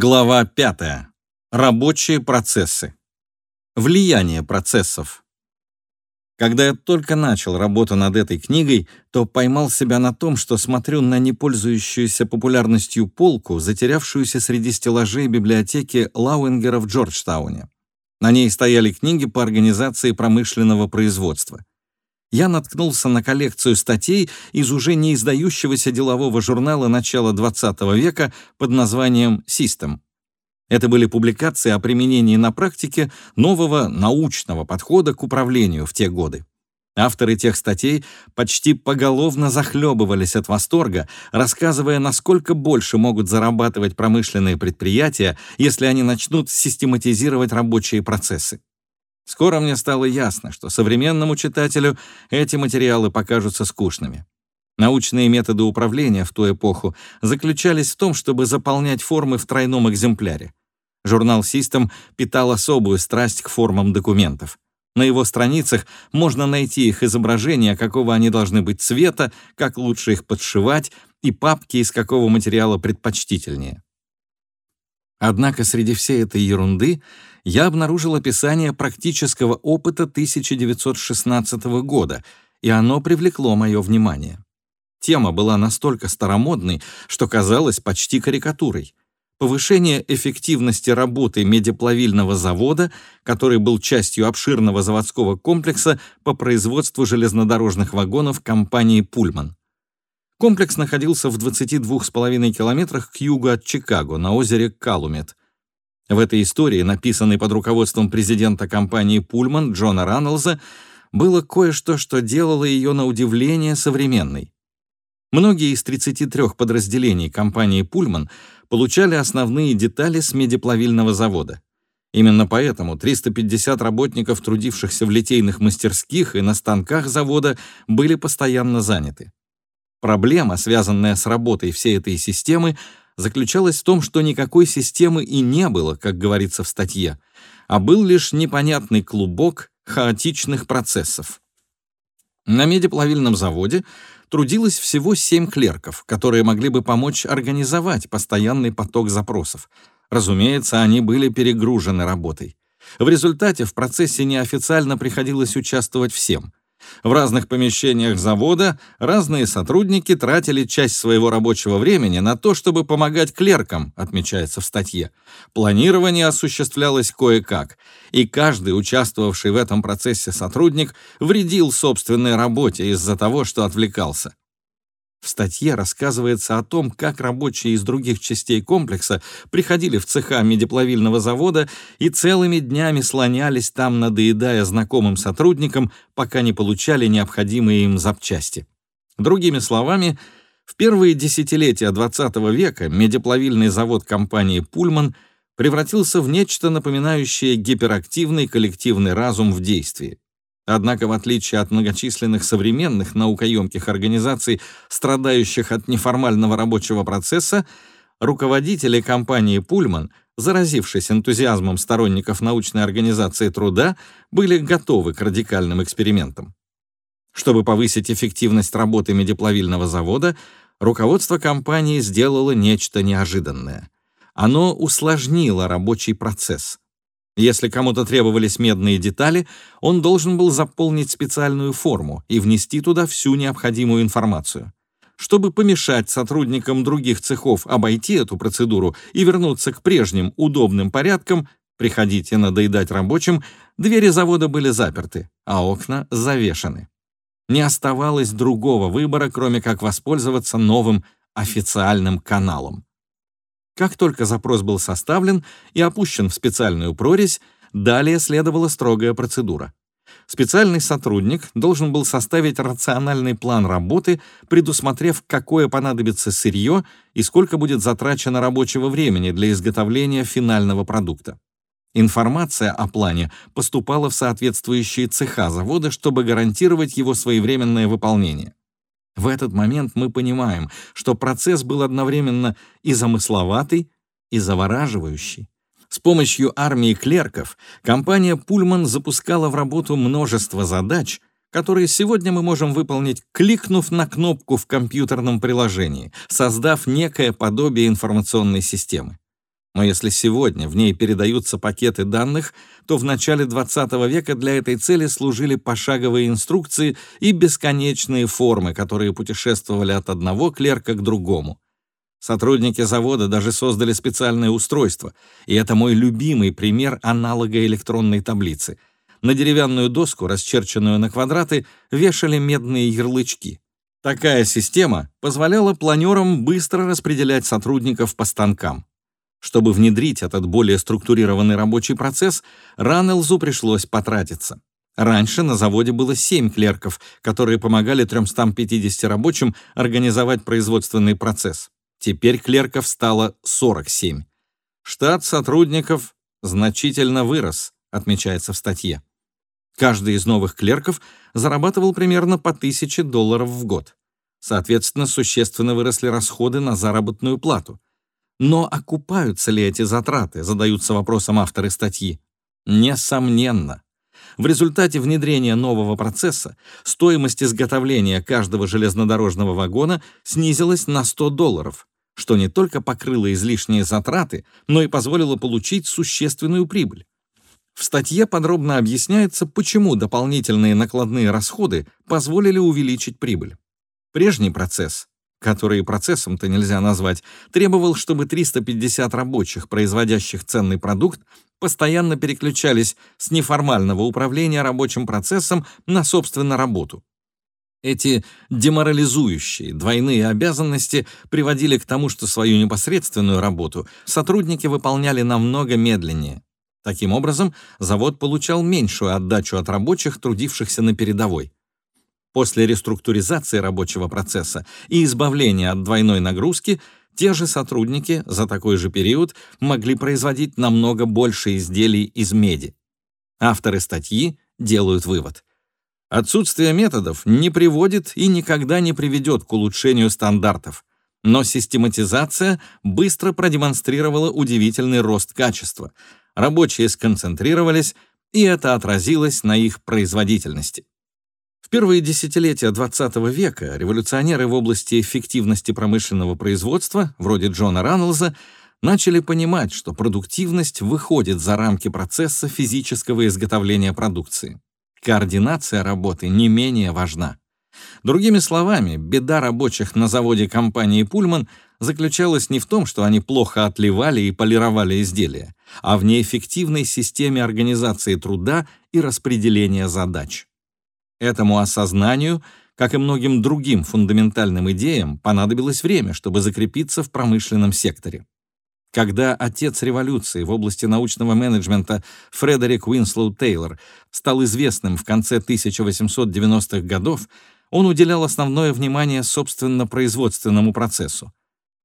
Глава 5. Рабочие процессы. Влияние процессов. Когда я только начал работу над этой книгой, то поймал себя на том, что смотрю на непользующуюся популярностью полку, затерявшуюся среди стеллажей библиотеки Лауэнгера в Джорджтауне. На ней стояли книги по организации промышленного производства. Я наткнулся на коллекцию статей из уже не издающегося делового журнала начала XX века под названием «System». Это были публикации о применении на практике нового научного подхода к управлению в те годы. Авторы тех статей почти поголовно захлебывались от восторга, рассказывая, насколько больше могут зарабатывать промышленные предприятия, если они начнут систематизировать рабочие процессы. Скоро мне стало ясно, что современному читателю эти материалы покажутся скучными. Научные методы управления в ту эпоху заключались в том, чтобы заполнять формы в тройном экземпляре. Журнал System питал особую страсть к формам документов. На его страницах можно найти их изображения, какого они должны быть цвета, как лучше их подшивать и папки из какого материала предпочтительнее. Однако среди всей этой ерунды я обнаружил описание практического опыта 1916 года, и оно привлекло мое внимание. Тема была настолько старомодной, что казалась почти карикатурой. Повышение эффективности работы медиплавильного завода, который был частью обширного заводского комплекса по производству железнодорожных вагонов компании «Пульман». Комплекс находился в 22,5 километрах к югу от Чикаго на озере Калумет. В этой истории, написанной под руководством президента компании «Пульман» Джона Раннелза, было кое-что, что делало ее на удивление современной. Многие из 33 подразделений компании «Пульман» получали основные детали с медиплавильного завода. Именно поэтому 350 работников, трудившихся в литейных мастерских и на станках завода, были постоянно заняты. Проблема, связанная с работой всей этой системы, заключалась в том, что никакой системы и не было, как говорится в статье, а был лишь непонятный клубок хаотичных процессов. На медиплавильном заводе трудилось всего семь клерков, которые могли бы помочь организовать постоянный поток запросов. Разумеется, они были перегружены работой. В результате в процессе неофициально приходилось участвовать всем. В разных помещениях завода разные сотрудники тратили часть своего рабочего времени на то, чтобы помогать клеркам, отмечается в статье. Планирование осуществлялось кое-как, и каждый участвовавший в этом процессе сотрудник вредил собственной работе из-за того, что отвлекался. В статье рассказывается о том, как рабочие из других частей комплекса приходили в цеха медиплавильного завода и целыми днями слонялись там, надоедая знакомым сотрудникам, пока не получали необходимые им запчасти. Другими словами, в первые десятилетия XX века медиплавильный завод компании «Пульман» превратился в нечто напоминающее гиперактивный коллективный разум в действии. Однако, в отличие от многочисленных современных наукоемких организаций, страдающих от неформального рабочего процесса, руководители компании «Пульман», заразившись энтузиазмом сторонников научной организации труда, были готовы к радикальным экспериментам. Чтобы повысить эффективность работы медиплавильного завода, руководство компании сделало нечто неожиданное. Оно усложнило рабочий процесс — если кому-то требовались медные детали, он должен был заполнить специальную форму и внести туда всю необходимую информацию. Чтобы помешать сотрудникам других цехов обойти эту процедуру и вернуться к прежним удобным порядкам, приходить и надоедать рабочим, двери завода были заперты, а окна завешаны. Не оставалось другого выбора, кроме как воспользоваться новым официальным каналом. Как только запрос был составлен и опущен в специальную прорезь, далее следовала строгая процедура. Специальный сотрудник должен был составить рациональный план работы, предусмотрев, какое понадобится сырье и сколько будет затрачено рабочего времени для изготовления финального продукта. Информация о плане поступала в соответствующие цеха завода, чтобы гарантировать его своевременное выполнение. В этот момент мы понимаем, что процесс был одновременно и замысловатый, и завораживающий. С помощью армии клерков компания «Пульман» запускала в работу множество задач, которые сегодня мы можем выполнить, кликнув на кнопку в компьютерном приложении, создав некое подобие информационной системы. Но если сегодня в ней передаются пакеты данных, то в начале 20 века для этой цели служили пошаговые инструкции и бесконечные формы, которые путешествовали от одного клерка к другому. Сотрудники завода даже создали специальное устройство, и это мой любимый пример аналога электронной таблицы. На деревянную доску, расчерченную на квадраты, вешали медные ярлычки. Такая система позволяла планерам быстро распределять сотрудников по станкам. Чтобы внедрить этот более структурированный рабочий процесс, Раннелзу пришлось потратиться. Раньше на заводе было 7 клерков, которые помогали 350 рабочим организовать производственный процесс. Теперь клерков стало 47. Штат сотрудников значительно вырос, отмечается в статье. Каждый из новых клерков зарабатывал примерно по 1000 долларов в год. Соответственно, существенно выросли расходы на заработную плату. Но окупаются ли эти затраты, задаются вопросом авторы статьи. Несомненно. В результате внедрения нового процесса стоимость изготовления каждого железнодорожного вагона снизилась на 100 долларов, что не только покрыло излишние затраты, но и позволило получить существенную прибыль. В статье подробно объясняется, почему дополнительные накладные расходы позволили увеличить прибыль. Прежний процесс, который процессом-то нельзя назвать, требовал, чтобы 350 рабочих, производящих ценный продукт, постоянно переключались с неформального управления рабочим процессом на, собственно, работу. Эти деморализующие двойные обязанности приводили к тому, что свою непосредственную работу сотрудники выполняли намного медленнее. Таким образом, завод получал меньшую отдачу от рабочих, трудившихся на передовой. После реструктуризации рабочего процесса и избавления от двойной нагрузки те же сотрудники за такой же период могли производить намного больше изделий из меди. Авторы статьи делают вывод. Отсутствие методов не приводит и никогда не приведет к улучшению стандартов, но систематизация быстро продемонстрировала удивительный рост качества. Рабочие сконцентрировались, и это отразилось на их производительности. В первые десятилетия XX века революционеры в области эффективности промышленного производства, вроде Джона Раннелза, начали понимать, что продуктивность выходит за рамки процесса физического изготовления продукции. Координация работы не менее важна. Другими словами, беда рабочих на заводе компании «Пульман» заключалась не в том, что они плохо отливали и полировали изделия, а в неэффективной системе организации труда и распределения задач. Этому осознанию, как и многим другим фундаментальным идеям, понадобилось время, чтобы закрепиться в промышленном секторе. Когда отец революции в области научного менеджмента Фредерик Уинслоу Тейлор стал известным в конце 1890-х годов, он уделял основное внимание собственно производственному процессу.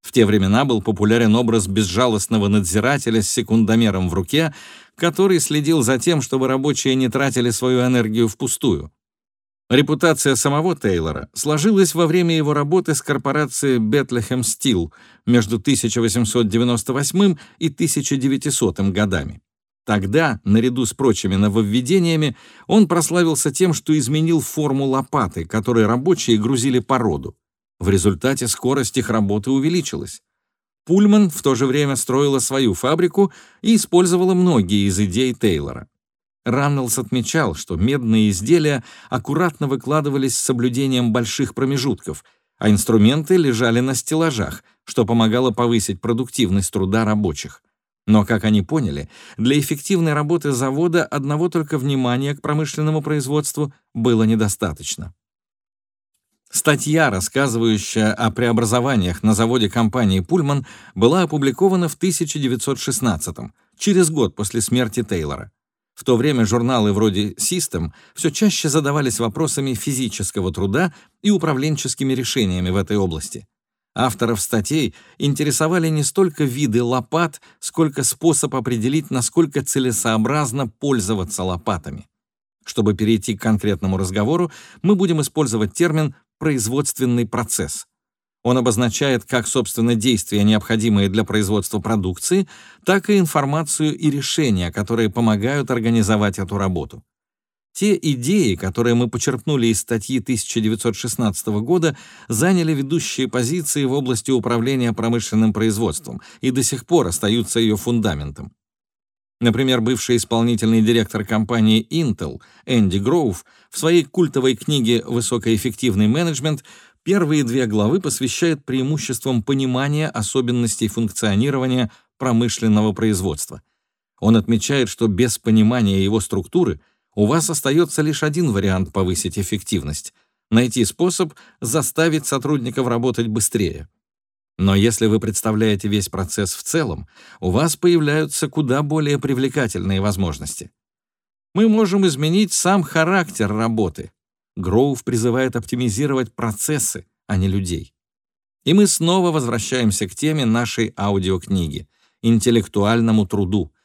В те времена был популярен образ безжалостного надзирателя с секундомером в руке, который следил за тем, чтобы рабочие не тратили свою энергию впустую. Репутация самого Тейлора сложилась во время его работы с корпорацией Bethlehem Steel между 1898 и 1900 годами. Тогда, наряду с прочими нововведениями, он прославился тем, что изменил форму лопаты, которой рабочие грузили породу. В результате скорость их работы увеличилась. Пульман в то же время строила свою фабрику и использовала многие из идей Тейлора. Раннелс отмечал, что медные изделия аккуратно выкладывались с соблюдением больших промежутков, а инструменты лежали на стеллажах, что помогало повысить продуктивность труда рабочих. Но, как они поняли, для эффективной работы завода одного только внимания к промышленному производству было недостаточно. Статья, рассказывающая о преобразованиях на заводе компании «Пульман», была опубликована в 1916 через год после смерти Тейлора. В то время журналы вроде System все чаще задавались вопросами физического труда и управленческими решениями в этой области. Авторов статей интересовали не столько виды лопат, сколько способ определить, насколько целесообразно пользоваться лопатами. Чтобы перейти к конкретному разговору, мы будем использовать термин «производственный процесс». Он обозначает как, собственно, действия, необходимые для производства продукции, так и информацию и решения, которые помогают организовать эту работу. Те идеи, которые мы почерпнули из статьи 1916 года, заняли ведущие позиции в области управления промышленным производством и до сих пор остаются ее фундаментом. Например, бывший исполнительный директор компании Intel Энди Гроув в своей культовой книге «Высокоэффективный менеджмент» первые две главы посвящает преимуществам понимания особенностей функционирования промышленного производства. Он отмечает, что без понимания его структуры – у вас остается лишь один вариант повысить эффективность — найти способ заставить сотрудников работать быстрее. Но если вы представляете весь процесс в целом, у вас появляются куда более привлекательные возможности. Мы можем изменить сам характер работы. Гроув призывает оптимизировать процессы, а не людей. И мы снова возвращаемся к теме нашей аудиокниги — интеллектуальному труду —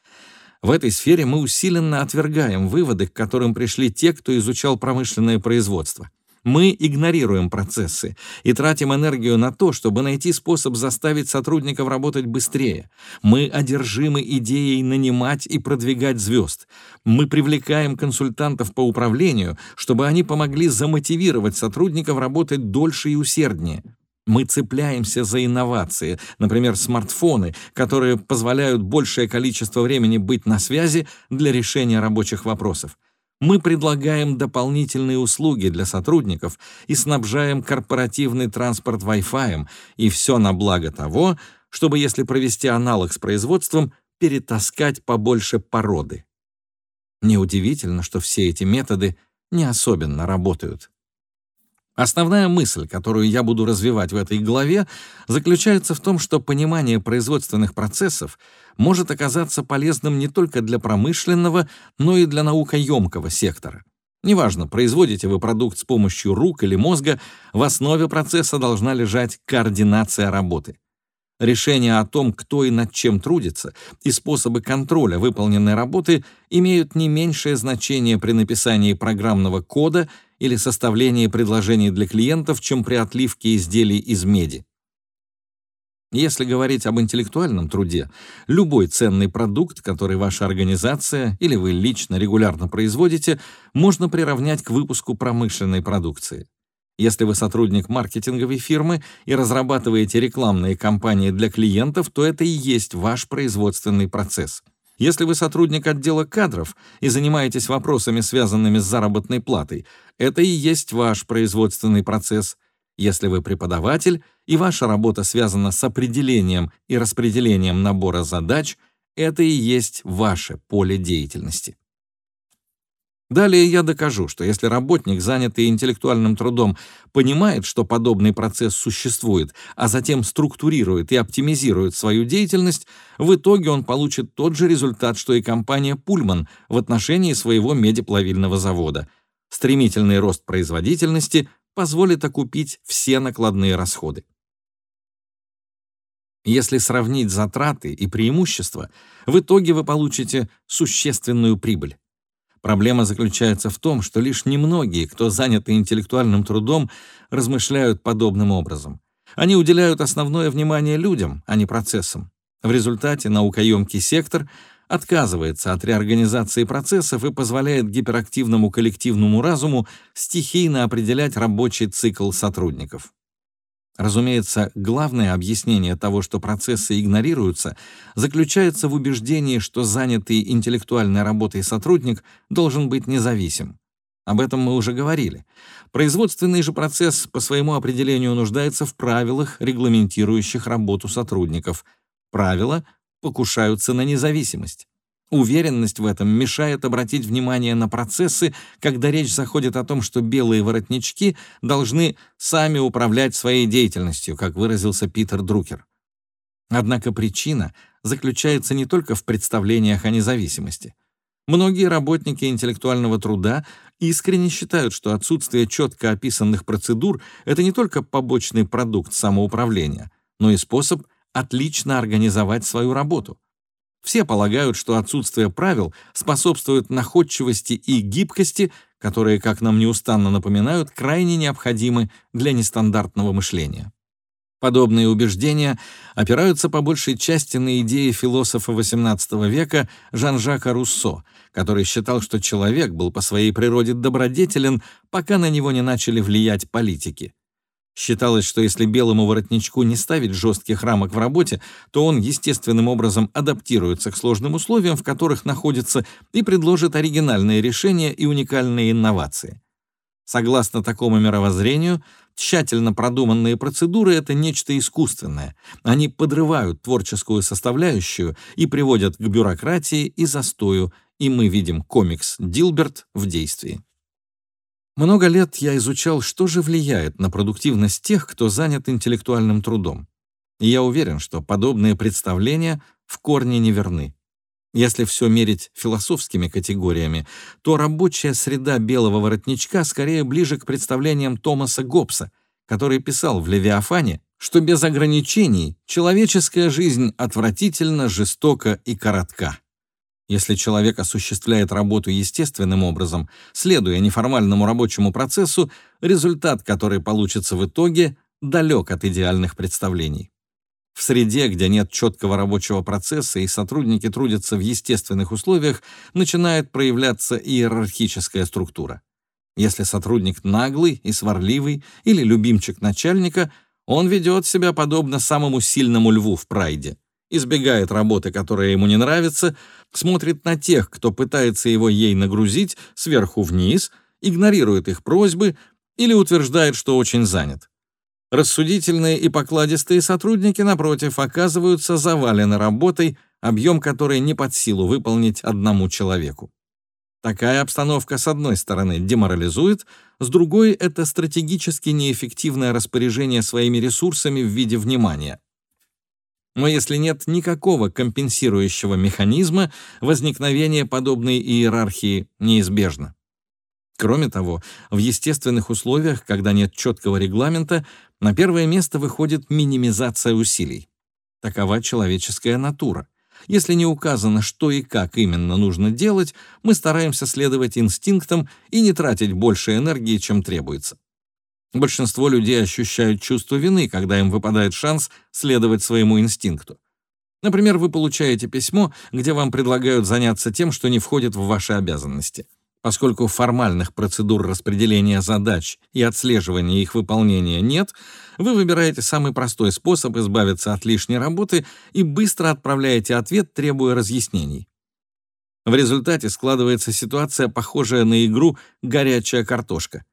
в этой сфере мы усиленно отвергаем выводы, к которым пришли те, кто изучал промышленное производство. Мы игнорируем процессы и тратим энергию на то, чтобы найти способ заставить сотрудников работать быстрее. Мы одержимы идеей нанимать и продвигать звезд. Мы привлекаем консультантов по управлению, чтобы они помогли замотивировать сотрудников работать дольше и усерднее. Мы цепляемся за инновации, например, смартфоны, которые позволяют большее количество времени быть на связи для решения рабочих вопросов. Мы предлагаем дополнительные услуги для сотрудников и снабжаем корпоративный транспорт Wi-Fi, и все на благо того, чтобы, если провести аналог с производством, перетаскать побольше породы. Неудивительно, что все эти методы не особенно работают. Основная мысль, которую я буду развивать в этой главе, заключается в том, что понимание производственных процессов может оказаться полезным не только для промышленного, но и для наукоемкого сектора. Неважно, производите вы продукт с помощью рук или мозга, в основе процесса должна лежать координация работы. Решение о том, кто и над чем трудится, и способы контроля выполненной работы имеют не меньшее значение при написании программного кода или составлении предложений для клиентов, чем при отливке изделий из меди. Если говорить об интеллектуальном труде, любой ценный продукт, который ваша организация или вы лично регулярно производите, можно приравнять к выпуску промышленной продукции. Если вы сотрудник маркетинговой фирмы и разрабатываете рекламные кампании для клиентов, то это и есть ваш производственный процесс. Если вы сотрудник отдела кадров и занимаетесь вопросами, связанными с заработной платой, это и есть ваш производственный процесс. Если вы преподаватель, и ваша работа связана с определением и распределением набора задач, это и есть ваше поле деятельности. Далее я докажу, что если работник, занятый интеллектуальным трудом, понимает, что подобный процесс существует, а затем структурирует и оптимизирует свою деятельность, в итоге он получит тот же результат, что и компания Pullman в отношении своего медиплавильного завода. Стремительный рост производительности позволит окупить все накладные расходы. Если сравнить затраты и преимущества, в итоге вы получите существенную прибыль. Проблема заключается в том, что лишь немногие, кто заняты интеллектуальным трудом, размышляют подобным образом. Они уделяют основное внимание людям, а не процессам. В результате наукоемкий сектор отказывается от реорганизации процессов и позволяет гиперактивному коллективному разуму стихийно определять рабочий цикл сотрудников. Разумеется, главное объяснение того, что процессы игнорируются, заключается в убеждении, что занятый интеллектуальной работой сотрудник должен быть независим. Об этом мы уже говорили. Производственный же процесс по своему определению нуждается в правилах, регламентирующих работу сотрудников. Правила покушаются на независимость. Уверенность в этом мешает обратить внимание на процессы, когда речь заходит о том, что белые воротнички должны сами управлять своей деятельностью, как выразился Питер Друкер. Однако причина заключается не только в представлениях о независимости. Многие работники интеллектуального труда искренне считают, что отсутствие четко описанных процедур — это не только побочный продукт самоуправления, но и способ отлично организовать свою работу — все полагают, что отсутствие правил способствует находчивости и гибкости, которые, как нам неустанно напоминают, крайне необходимы для нестандартного мышления. Подобные убеждения опираются по большей части на идеи философа XVIII века Жан-Жака Руссо, который считал, что человек был по своей природе добродетелен, пока на него не начали влиять политики. Считалось, что если белому воротничку не ставить жестких рамок в работе, то он естественным образом адаптируется к сложным условиям, в которых находится, и предложит оригинальные решения и уникальные инновации. Согласно такому мировоззрению, тщательно продуманные процедуры — это нечто искусственное. Они подрывают творческую составляющую и приводят к бюрократии и застою, и мы видим комикс «Дилберт» в действии. Много лет я изучал, что же влияет на продуктивность тех, кто занят интеллектуальным трудом. И я уверен, что подобные представления в корне неверны. Если все мерить философскими категориями, то рабочая среда белого воротничка скорее ближе к представлениям Томаса Гоббса, который писал в «Левиафане», что без ограничений человеческая жизнь отвратительно, жестока и коротка. Если человек осуществляет работу естественным образом, следуя неформальному рабочему процессу, результат, который получится в итоге, далек от идеальных представлений. В среде, где нет четкого рабочего процесса и сотрудники трудятся в естественных условиях, начинает проявляться иерархическая структура. Если сотрудник наглый и сварливый или любимчик начальника, он ведет себя подобно самому сильному льву в прайде — избегает работы, которая ему не нравится, смотрит на тех, кто пытается его ей нагрузить сверху вниз, игнорирует их просьбы или утверждает, что очень занят. Рассудительные и покладистые сотрудники, напротив, оказываются завалены работой, объем которой не под силу выполнить одному человеку. Такая обстановка, с одной стороны, деморализует, с другой — это стратегически неэффективное распоряжение своими ресурсами в виде внимания — но если нет никакого компенсирующего механизма, возникновение подобной иерархии неизбежно. Кроме того, в естественных условиях, когда нет четкого регламента, на первое место выходит минимизация усилий. Такова человеческая натура. Если не указано, что и как именно нужно делать, мы стараемся следовать инстинктам и не тратить больше энергии, чем требуется. Большинство людей ощущают чувство вины, когда им выпадает шанс следовать своему инстинкту. Например, вы получаете письмо, где вам предлагают заняться тем, что не входит в ваши обязанности. Поскольку формальных процедур распределения задач и отслеживания их выполнения нет, вы выбираете самый простой способ избавиться от лишней работы и быстро отправляете ответ, требуя разъяснений. В результате складывается ситуация, похожая на игру «горячая картошка».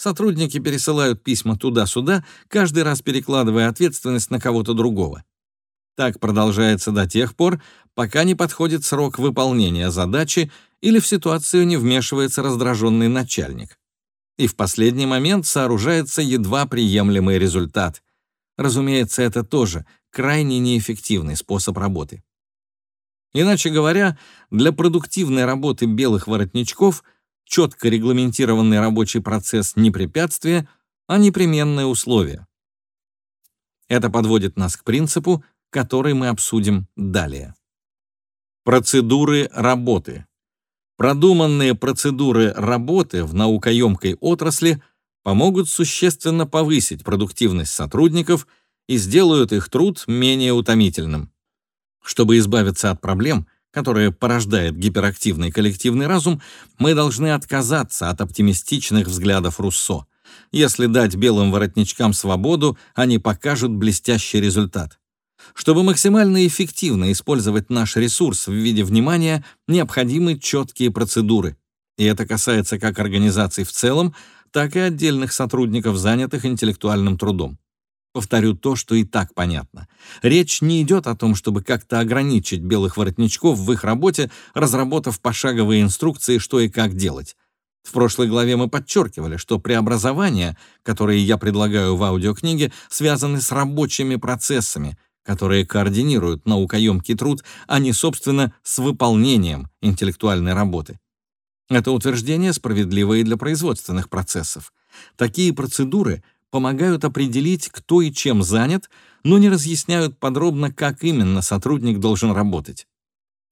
Сотрудники пересылают письма туда-сюда, каждый раз перекладывая ответственность на кого-то другого. Так продолжается до тех пор, пока не подходит срок выполнения задачи или в ситуацию не вмешивается раздраженный начальник. И в последний момент сооружается едва приемлемый результат. Разумеется, это тоже крайне неэффективный способ работы. Иначе говоря, для продуктивной работы белых воротничков – четко регламентированный рабочий процесс не препятствие, а непременное условие. Это подводит нас к принципу, который мы обсудим далее. Процедуры работы. Продуманные процедуры работы в наукоемкой отрасли помогут существенно повысить продуктивность сотрудников и сделают их труд менее утомительным. Чтобы избавиться от проблем – которое порождает гиперактивный коллективный разум, мы должны отказаться от оптимистичных взглядов Руссо. Если дать белым воротничкам свободу, они покажут блестящий результат. Чтобы максимально эффективно использовать наш ресурс в виде внимания, необходимы четкие процедуры. И это касается как организаций в целом, так и отдельных сотрудников, занятых интеллектуальным трудом. Повторю то, что и так понятно. Речь не идет о том, чтобы как-то ограничить белых воротничков в их работе, разработав пошаговые инструкции, что и как делать. В прошлой главе мы подчеркивали, что преобразования, которые я предлагаю в аудиокниге, связаны с рабочими процессами, которые координируют наукоемкий труд, а не, собственно, с выполнением интеллектуальной работы. Это утверждение справедливо и для производственных процессов. Такие процедуры помогают определить, кто и чем занят, но не разъясняют подробно, как именно сотрудник должен работать.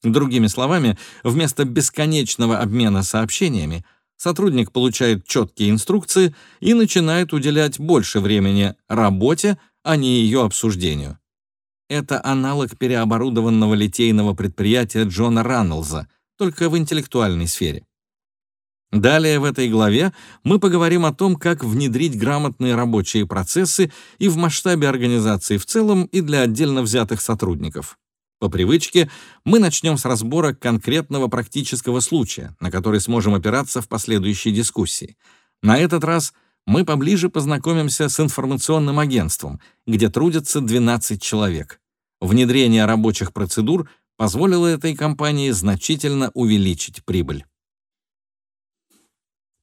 Другими словами, вместо бесконечного обмена сообщениями сотрудник получает четкие инструкции и начинает уделять больше времени работе, а не ее обсуждению. Это аналог переоборудованного литейного предприятия Джона Раннелза, только в интеллектуальной сфере. Далее в этой главе мы поговорим о том, как внедрить грамотные рабочие процессы и в масштабе организации в целом, и для отдельно взятых сотрудников. По привычке мы начнем с разбора конкретного практического случая, на который сможем опираться в последующей дискуссии. На этот раз мы поближе познакомимся с информационным агентством, где трудятся 12 человек. Внедрение рабочих процедур позволило этой компании значительно увеличить прибыль.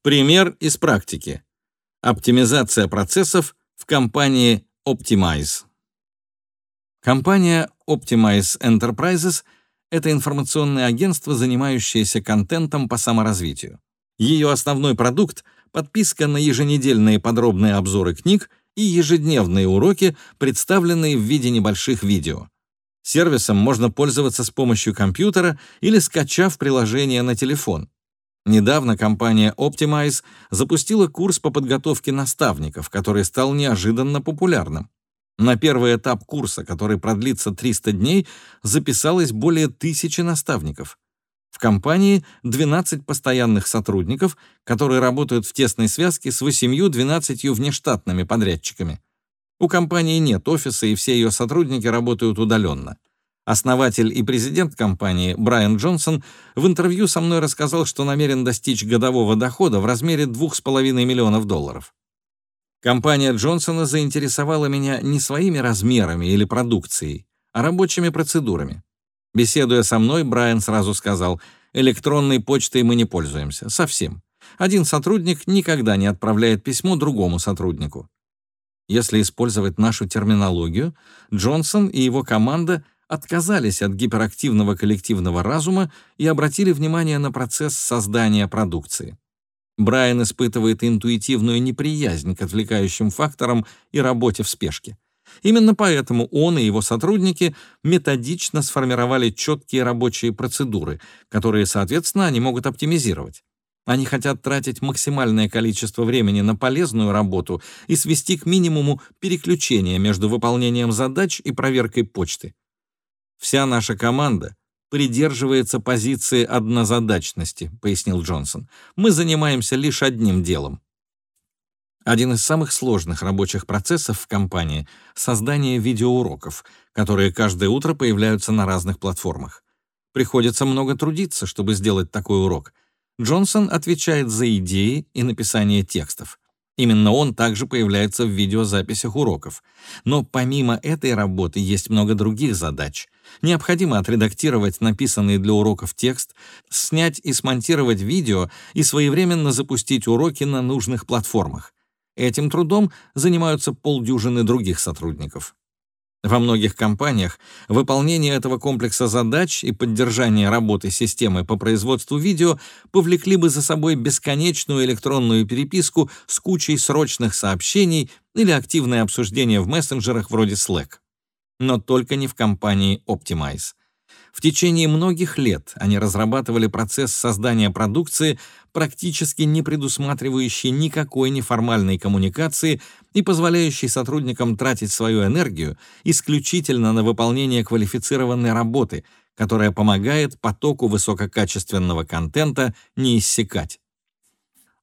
Пример из практики. Оптимизация процессов в компании Optimize. Компания Optimize Enterprises — это информационное агентство, занимающееся контентом по саморазвитию. Ее основной продукт — подписка на еженедельные подробные обзоры книг и ежедневные уроки, представленные в виде небольших видео. Сервисом можно пользоваться с помощью компьютера или скачав приложение на телефон. Недавно компания Optimize запустила курс по подготовке наставников, который стал неожиданно популярным. На первый этап курса, который продлится 300 дней, записалось более тысячи наставников. В компании 12 постоянных сотрудников, которые работают в тесной связке с 8-12 внештатными подрядчиками. У компании нет офиса, и все ее сотрудники работают удаленно. Основатель и президент компании Брайан Джонсон в интервью со мной рассказал, что намерен достичь годового дохода в размере 2,5 миллионов долларов. Компания Джонсона заинтересовала меня не своими размерами или продукцией, а рабочими процедурами. Беседуя со мной, Брайан сразу сказал, электронной почтой мы не пользуемся, совсем. Один сотрудник никогда не отправляет письмо другому сотруднику. Если использовать нашу терминологию, Джонсон и его команда — отказались от гиперактивного коллективного разума и обратили внимание на процесс создания продукции. Брайан испытывает интуитивную неприязнь к отвлекающим факторам и работе в спешке. Именно поэтому он и его сотрудники методично сформировали четкие рабочие процедуры, которые, соответственно, они могут оптимизировать. Они хотят тратить максимальное количество времени на полезную работу и свести к минимуму переключения между выполнением задач и проверкой почты. Вся наша команда придерживается позиции однозадачности, пояснил Джонсон. Мы занимаемся лишь одним делом. Один из самых сложных рабочих процессов в компании — создание видеоуроков, которые каждое утро появляются на разных платформах. Приходится много трудиться, чтобы сделать такой урок. Джонсон отвечает за идеи и написание текстов. Именно он также появляется в видеозаписях уроков. Но помимо этой работы есть много других задач. Необходимо отредактировать написанный для уроков текст, снять и смонтировать видео и своевременно запустить уроки на нужных платформах. Этим трудом занимаются полдюжины других сотрудников. Во многих компаниях выполнение этого комплекса задач и поддержание работы системы по производству видео повлекли бы за собой бесконечную электронную переписку с кучей срочных сообщений или активное обсуждение в мессенджерах вроде Slack. Но только не в компании Optimize. В течение многих лет они разрабатывали процесс создания продукции, практически не предусматривающий никакой неформальной коммуникации и позволяющий сотрудникам тратить свою энергию исключительно на выполнение квалифицированной работы, которая помогает потоку высококачественного контента не иссякать.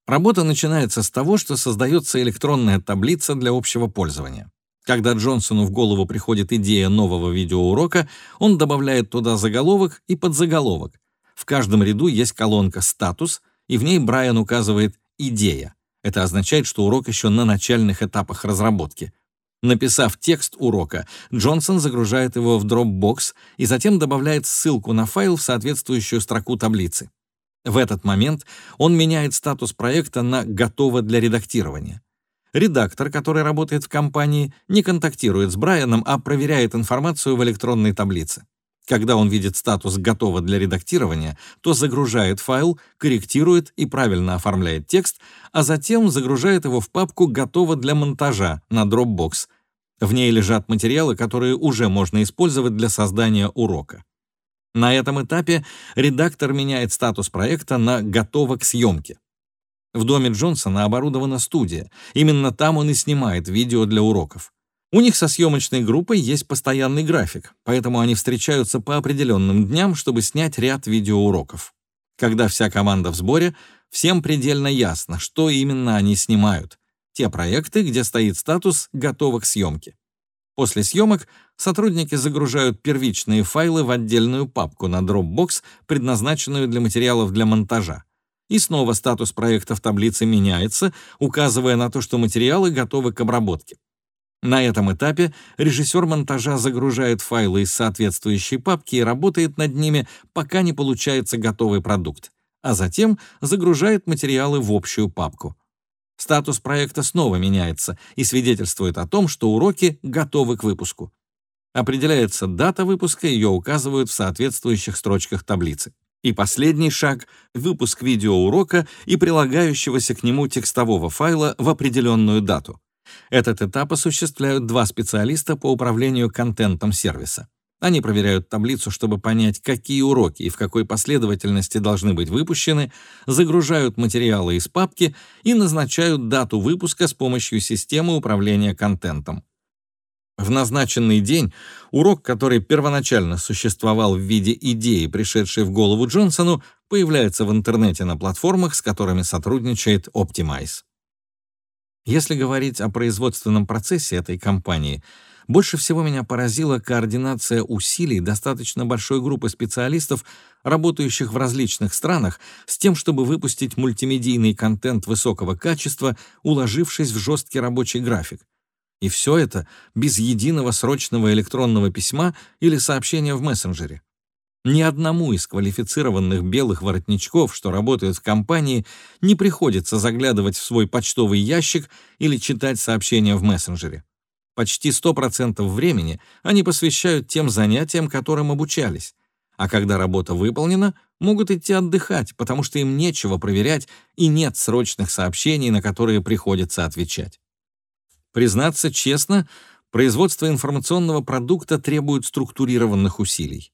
Работа начинается с того, что создается электронная таблица для общего пользования. Когда Джонсону в голову приходит идея нового видеоурока, он добавляет туда заголовок и подзаголовок. В каждом ряду есть колонка «Статус», и в ней Брайан указывает «Идея». Это означает, что урок еще на начальных этапах разработки. Написав текст урока, Джонсон загружает его в Dropbox и затем добавляет ссылку на файл в соответствующую строку таблицы. В этот момент он меняет статус проекта на «Готово для редактирования». Редактор, который работает в компании, не контактирует с Брайаном, а проверяет информацию в электронной таблице. Когда он видит статус «Готово для редактирования», то загружает файл, корректирует и правильно оформляет текст, а затем загружает его в папку «Готово для монтажа» на Dropbox. В ней лежат материалы, которые уже можно использовать для создания урока. На этом этапе редактор меняет статус проекта на «Готово к съемке». В доме Джонсона оборудована студия. Именно там он и снимает видео для уроков. У них со съемочной группой есть постоянный график, поэтому они встречаются по определенным дням, чтобы снять ряд видеоуроков. Когда вся команда в сборе, всем предельно ясно, что именно они снимают. Те проекты, где стоит статус «готово к съемке». После съемок сотрудники загружают первичные файлы в отдельную папку на Dropbox, предназначенную для материалов для монтажа. И снова статус проекта в таблице меняется, указывая на то, что материалы готовы к обработке. На этом этапе режиссер монтажа загружает файлы из соответствующей папки и работает над ними, пока не получается готовый продукт, а затем загружает материалы в общую папку. Статус проекта снова меняется и свидетельствует о том, что уроки готовы к выпуску. Определяется дата выпуска, ее указывают в соответствующих строчках таблицы. И последний шаг — выпуск видеоурока и прилагающегося к нему текстового файла в определенную дату. Этот этап осуществляют два специалиста по управлению контентом сервиса. Они проверяют таблицу, чтобы понять, какие уроки и в какой последовательности должны быть выпущены, загружают материалы из папки и назначают дату выпуска с помощью системы управления контентом. В назначенный день урок, который первоначально существовал в виде идеи, пришедшей в голову Джонсону, появляется в интернете на платформах, с которыми сотрудничает Optimize. Если говорить о производственном процессе этой компании, больше всего меня поразила координация усилий достаточно большой группы специалистов, работающих в различных странах, с тем, чтобы выпустить мультимедийный контент высокого качества, уложившись в жесткий рабочий график. И все это без единого срочного электронного письма или сообщения в мессенджере. Ни одному из квалифицированных белых воротничков, что работают в компании, не приходится заглядывать в свой почтовый ящик или читать сообщения в мессенджере. Почти 100% времени они посвящают тем занятиям, которым обучались. А когда работа выполнена, могут идти отдыхать, потому что им нечего проверять и нет срочных сообщений, на которые приходится отвечать. Признаться честно, производство информационного продукта требует структурированных усилий.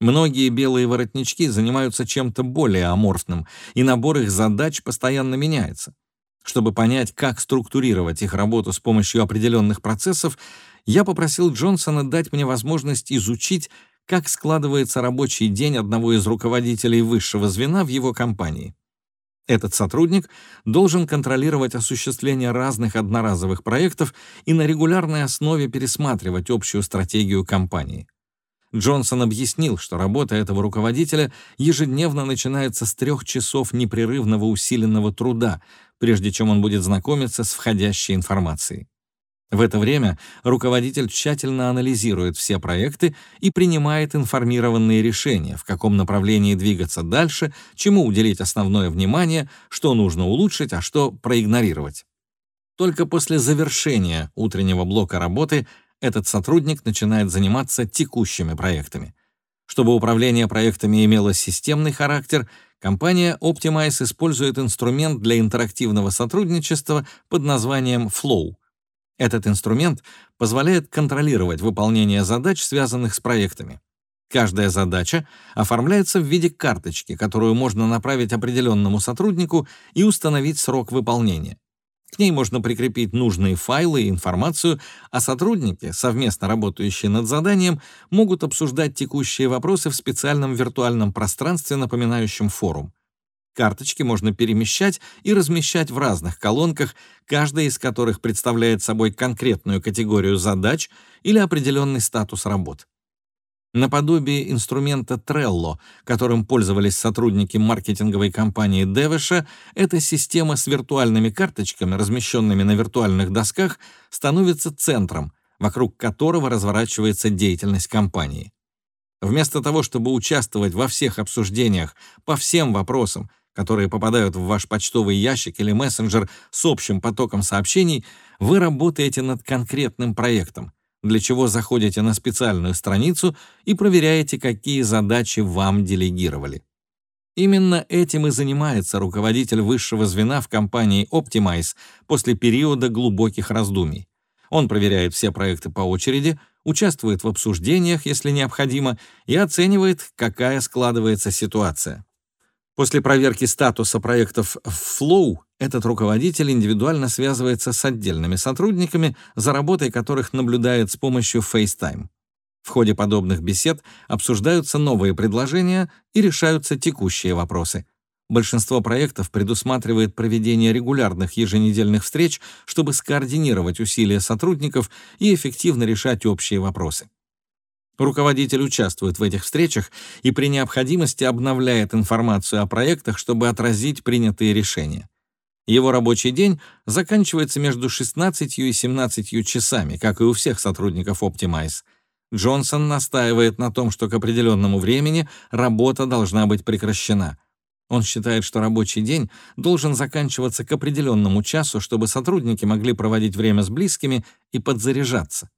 Многие белые воротнички занимаются чем-то более аморфным, и набор их задач постоянно меняется. Чтобы понять, как структурировать их работу с помощью определенных процессов, я попросил Джонсона дать мне возможность изучить, как складывается рабочий день одного из руководителей высшего звена в его компании. Этот сотрудник должен контролировать осуществление разных одноразовых проектов и на регулярной основе пересматривать общую стратегию компании. Джонсон объяснил, что работа этого руководителя ежедневно начинается с трех часов непрерывного усиленного труда, прежде чем он будет знакомиться с входящей информацией. В это время руководитель тщательно анализирует все проекты и принимает информированные решения, в каком направлении двигаться дальше, чему уделить основное внимание, что нужно улучшить, а что проигнорировать. Только после завершения утреннего блока работы этот сотрудник начинает заниматься текущими проектами. Чтобы управление проектами имело системный характер, компания Optimize использует инструмент для интерактивного сотрудничества под названием Flow. Этот инструмент позволяет контролировать выполнение задач, связанных с проектами. Каждая задача оформляется в виде карточки, которую можно направить определенному сотруднику и установить срок выполнения. К ней можно прикрепить нужные файлы и информацию, а сотрудники, совместно работающие над заданием, могут обсуждать текущие вопросы в специальном виртуальном пространстве, напоминающем форум. Карточки можно перемещать и размещать в разных колонках, каждая из которых представляет собой конкретную категорию задач или определенный статус работ наподобие инструмента Trello, которым пользовались сотрудники маркетинговой компании Девиша, эта система с виртуальными карточками, размещенными на виртуальных досках, становится центром, вокруг которого разворачивается деятельность компании. Вместо того, чтобы участвовать во всех обсуждениях по всем вопросам, которые попадают в ваш почтовый ящик или мессенджер с общим потоком сообщений, вы работаете над конкретным проектом — для чего заходите на специальную страницу и проверяете, какие задачи вам делегировали. Именно этим и занимается руководитель высшего звена в компании Optimize после периода глубоких раздумий. Он проверяет все проекты по очереди, участвует в обсуждениях, если необходимо, и оценивает, какая складывается ситуация. После проверки статуса проектов в Flow этот руководитель индивидуально связывается с отдельными сотрудниками, за работой которых наблюдает с помощью FaceTime. В ходе подобных бесед обсуждаются новые предложения и решаются текущие вопросы. Большинство проектов предусматривает проведение регулярных еженедельных встреч, чтобы скоординировать усилия сотрудников и эффективно решать общие вопросы. Руководитель участвует в этих встречах и при необходимости обновляет информацию о проектах, чтобы отразить принятые решения. Его рабочий день заканчивается между 16 и 17 часами, как и у всех сотрудников Optimize. Джонсон настаивает на том, что к определенному времени работа должна быть прекращена. Он считает, что рабочий день должен заканчиваться к определенному часу, чтобы сотрудники могли проводить время с близкими и подзаряжаться.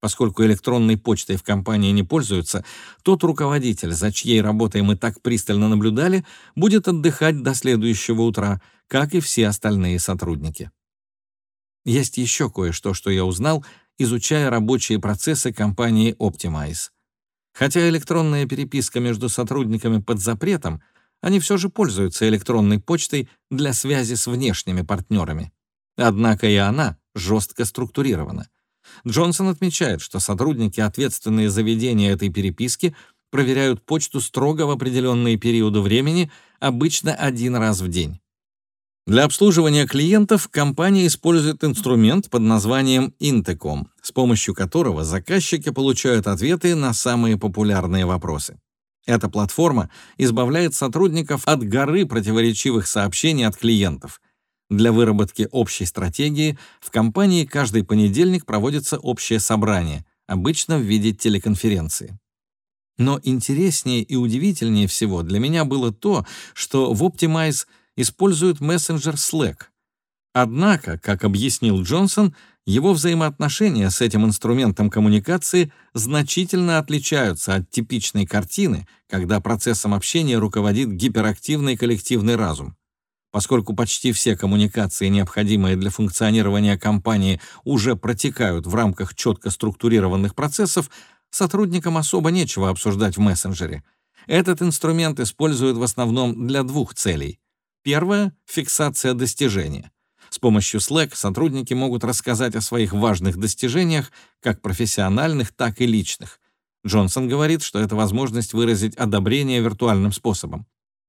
Поскольку электронной почтой в компании не пользуются, тот руководитель, за чьей работой мы так пристально наблюдали, будет отдыхать до следующего утра, как и все остальные сотрудники. Есть еще кое-что, что я узнал, изучая рабочие процессы компании Optimize. Хотя электронная переписка между сотрудниками под запретом, они все же пользуются электронной почтой для связи с внешними партнерами. Однако и она жестко структурирована. Джонсон отмечает, что сотрудники, ответственные за ведение этой переписки, проверяют почту строго в определенные периоды времени, обычно один раз в день. Для обслуживания клиентов компания использует инструмент под названием Intercom, с помощью которого заказчики получают ответы на самые популярные вопросы. Эта платформа избавляет сотрудников от горы противоречивых сообщений от клиентов. Для выработки общей стратегии в компании каждый понедельник проводится общее собрание, обычно в виде телеконференции. Но интереснее и удивительнее всего для меня было то, что в Optimize используют мессенджер Slack. Однако, как объяснил Джонсон, его взаимоотношения с этим инструментом коммуникации значительно отличаются от типичной картины, когда процессом общения руководит гиперактивный коллективный разум. Поскольку почти все коммуникации, необходимые для функционирования компании, уже протекают в рамках четко структурированных процессов, сотрудникам особо нечего обсуждать в мессенджере. Этот инструмент используют в основном для двух целей. Первое — фиксация достижения. С помощью Slack сотрудники могут рассказать о своих важных достижениях, как профессиональных, так и личных. Джонсон говорит, что это возможность выразить одобрение виртуальным способом.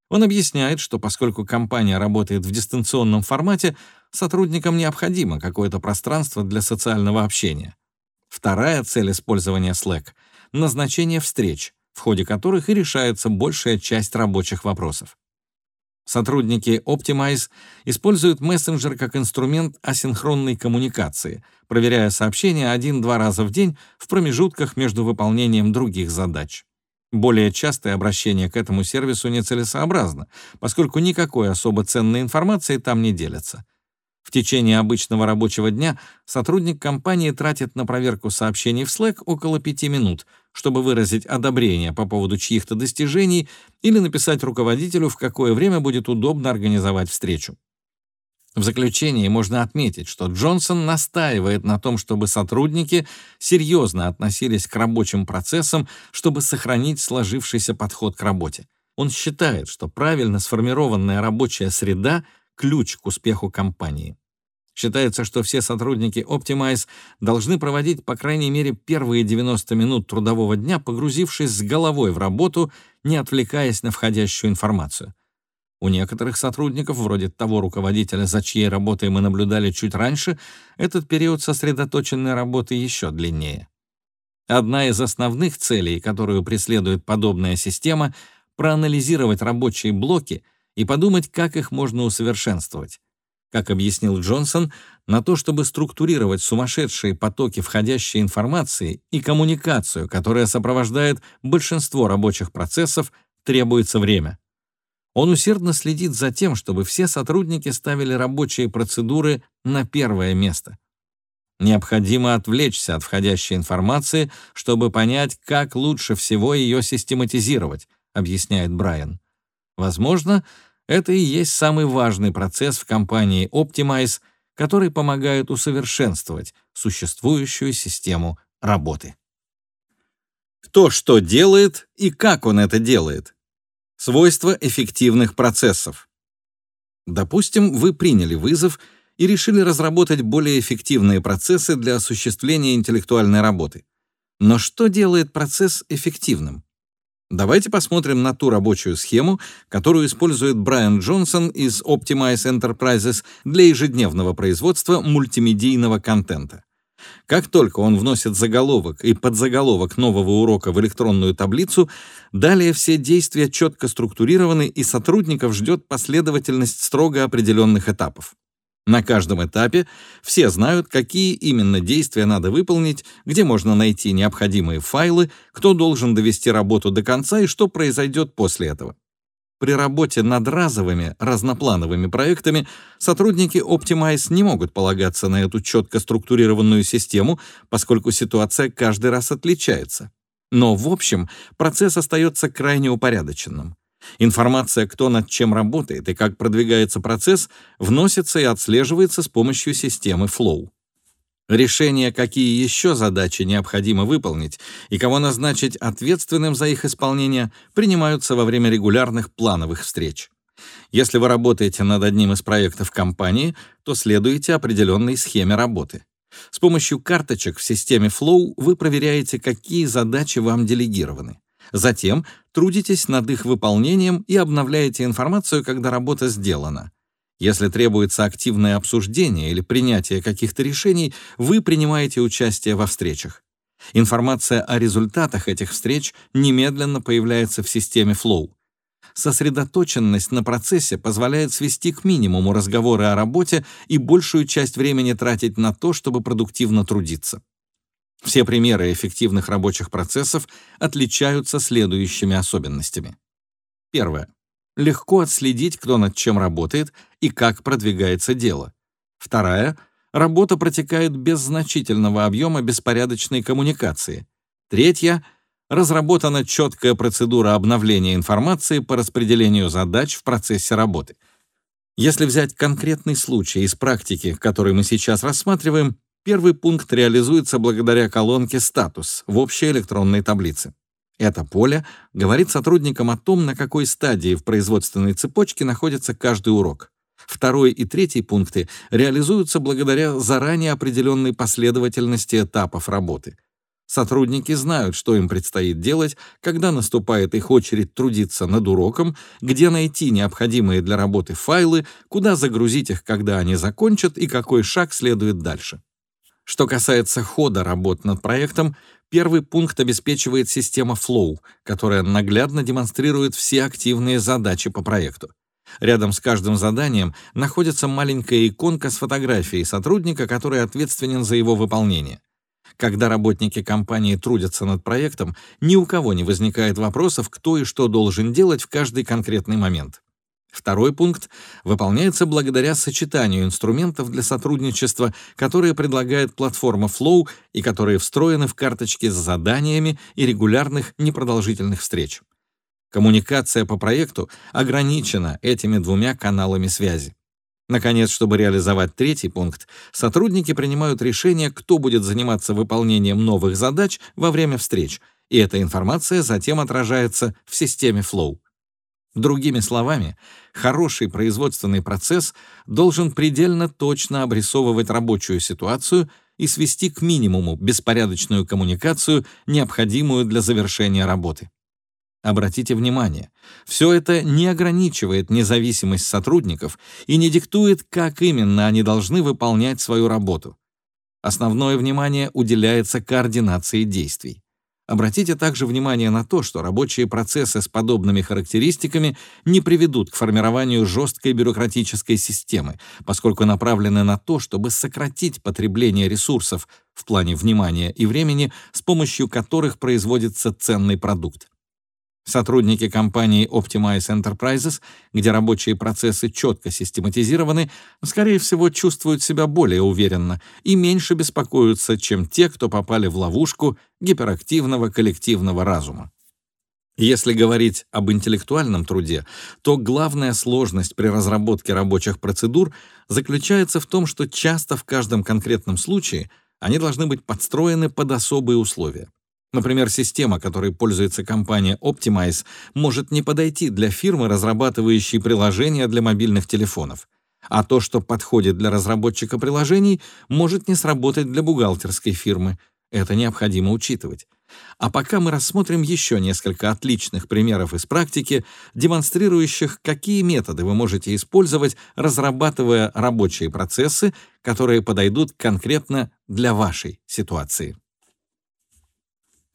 Он объясняет, что поскольку компания работает в дистанционном формате, сотрудникам необходимо какое-то пространство для социального общения. Вторая цель использования Slack — назначение встреч, в ходе которых и решается большая часть рабочих вопросов. Сотрудники Optimize используют мессенджер как инструмент асинхронной коммуникации, проверяя сообщения один-два раза в день в промежутках между выполнением других задач. Более частое обращение к этому сервису нецелесообразно, поскольку никакой особо ценной информации там не делится. В течение обычного рабочего дня сотрудник компании тратит на проверку сообщений в Slack около пяти минут, чтобы выразить одобрение по поводу чьих-то достижений или написать руководителю, в какое время будет удобно организовать встречу. В заключение можно отметить, что Джонсон настаивает на том, чтобы сотрудники серьезно относились к рабочим процессам, чтобы сохранить сложившийся подход к работе. Он считает, что правильно сформированная рабочая среда ключ к успеху компании. Считается, что все сотрудники Optimize должны проводить по крайней мере первые 90 минут трудового дня, погрузившись с головой в работу, не отвлекаясь на входящую информацию. У некоторых сотрудников, вроде того руководителя, за чьей работой мы наблюдали чуть раньше, этот период сосредоточенной работы еще длиннее. Одна из основных целей, которую преследует подобная система, проанализировать рабочие блоки — и подумать, как их можно усовершенствовать. Как объяснил Джонсон, на то, чтобы структурировать сумасшедшие потоки входящей информации и коммуникацию, которая сопровождает большинство рабочих процессов, требуется время. Он усердно следит за тем, чтобы все сотрудники ставили рабочие процедуры на первое место. Необходимо отвлечься от входящей информации, чтобы понять, как лучше всего ее систематизировать, объясняет Брайан. Возможно, это и есть самый важный процесс в компании Optimize, который помогает усовершенствовать существующую систему работы. Кто что делает и как он это делает. Свойства эффективных процессов. Допустим, вы приняли вызов и решили разработать более эффективные процессы для осуществления интеллектуальной работы. Но что делает процесс эффективным? Давайте посмотрим на ту рабочую схему, которую использует Брайан Джонсон из Optimize Enterprises для ежедневного производства мультимедийного контента. Как только он вносит заголовок и подзаголовок нового урока в электронную таблицу, далее все действия четко структурированы и сотрудников ждет последовательность строго определенных этапов. На каждом этапе все знают, какие именно действия надо выполнить, где можно найти необходимые файлы, кто должен довести работу до конца и что произойдет после этого. При работе над разовыми, разноплановыми проектами сотрудники Optimize не могут полагаться на эту четко структурированную систему, поскольку ситуация каждый раз отличается. Но, в общем, процесс остается крайне упорядоченным. Информация, кто над чем работает и как продвигается процесс, вносится и отслеживается с помощью системы Flow. Решение, какие еще задачи необходимо выполнить и кого назначить ответственным за их исполнение, принимаются во время регулярных плановых встреч. Если вы работаете над одним из проектов компании, то следуйте определенной схеме работы. С помощью карточек в системе Flow вы проверяете, какие задачи вам делегированы. Затем трудитесь над их выполнением и обновляете информацию, когда работа сделана. Если требуется активное обсуждение или принятие каких-то решений, вы принимаете участие во встречах. Информация о результатах этих встреч немедленно появляется в системе Flow. Сосредоточенность на процессе позволяет свести к минимуму разговоры о работе и большую часть времени тратить на то, чтобы продуктивно трудиться. Все примеры эффективных рабочих процессов отличаются следующими особенностями. Первое. Легко отследить, кто над чем работает и как продвигается дело. Вторая. Работа протекает без значительного объема беспорядочной коммуникации. Третья. Разработана четкая процедура обновления информации по распределению задач в процессе работы. Если взять конкретный случай из практики, который мы сейчас рассматриваем, Первый пункт реализуется благодаря колонке «Статус» в общей электронной таблице. Это поле говорит сотрудникам о том, на какой стадии в производственной цепочке находится каждый урок. Второй и третий пункты реализуются благодаря заранее определенной последовательности этапов работы. Сотрудники знают, что им предстоит делать, когда наступает их очередь трудиться над уроком, где найти необходимые для работы файлы, куда загрузить их, когда они закончат, и какой шаг следует дальше. Что касается хода работ над проектом, первый пункт обеспечивает система Flow, которая наглядно демонстрирует все активные задачи по проекту. Рядом с каждым заданием находится маленькая иконка с фотографией сотрудника, который ответственен за его выполнение. Когда работники компании трудятся над проектом, ни у кого не возникает вопросов, кто и что должен делать в каждый конкретный момент. Второй пункт выполняется благодаря сочетанию инструментов для сотрудничества, которые предлагает платформа Flow и которые встроены в карточки с заданиями и регулярных непродолжительных встреч. Коммуникация по проекту ограничена этими двумя каналами связи. Наконец, чтобы реализовать третий пункт, сотрудники принимают решение, кто будет заниматься выполнением новых задач во время встреч, и эта информация затем отражается в системе Flow. Другими словами, хороший производственный процесс должен предельно точно обрисовывать рабочую ситуацию и свести к минимуму беспорядочную коммуникацию, необходимую для завершения работы. Обратите внимание, все это не ограничивает независимость сотрудников и не диктует, как именно они должны выполнять свою работу. Основное внимание уделяется координации действий. Обратите также внимание на то, что рабочие процессы с подобными характеристиками не приведут к формированию жесткой бюрократической системы, поскольку направлены на то, чтобы сократить потребление ресурсов в плане внимания и времени, с помощью которых производится ценный продукт. Сотрудники компании Optimize Enterprises, где рабочие процессы четко систематизированы, скорее всего, чувствуют себя более уверенно и меньше беспокоятся, чем те, кто попали в ловушку гиперактивного коллективного разума. Если говорить об интеллектуальном труде, то главная сложность при разработке рабочих процедур заключается в том, что часто в каждом конкретном случае они должны быть подстроены под особые условия. Например, система, которой пользуется компания Optimize, может не подойти для фирмы, разрабатывающей приложения для мобильных телефонов. А то, что подходит для разработчика приложений, может не сработать для бухгалтерской фирмы. Это необходимо учитывать. А пока мы рассмотрим еще несколько отличных примеров из практики, демонстрирующих, какие методы вы можете использовать, разрабатывая рабочие процессы, которые подойдут конкретно для вашей ситуации.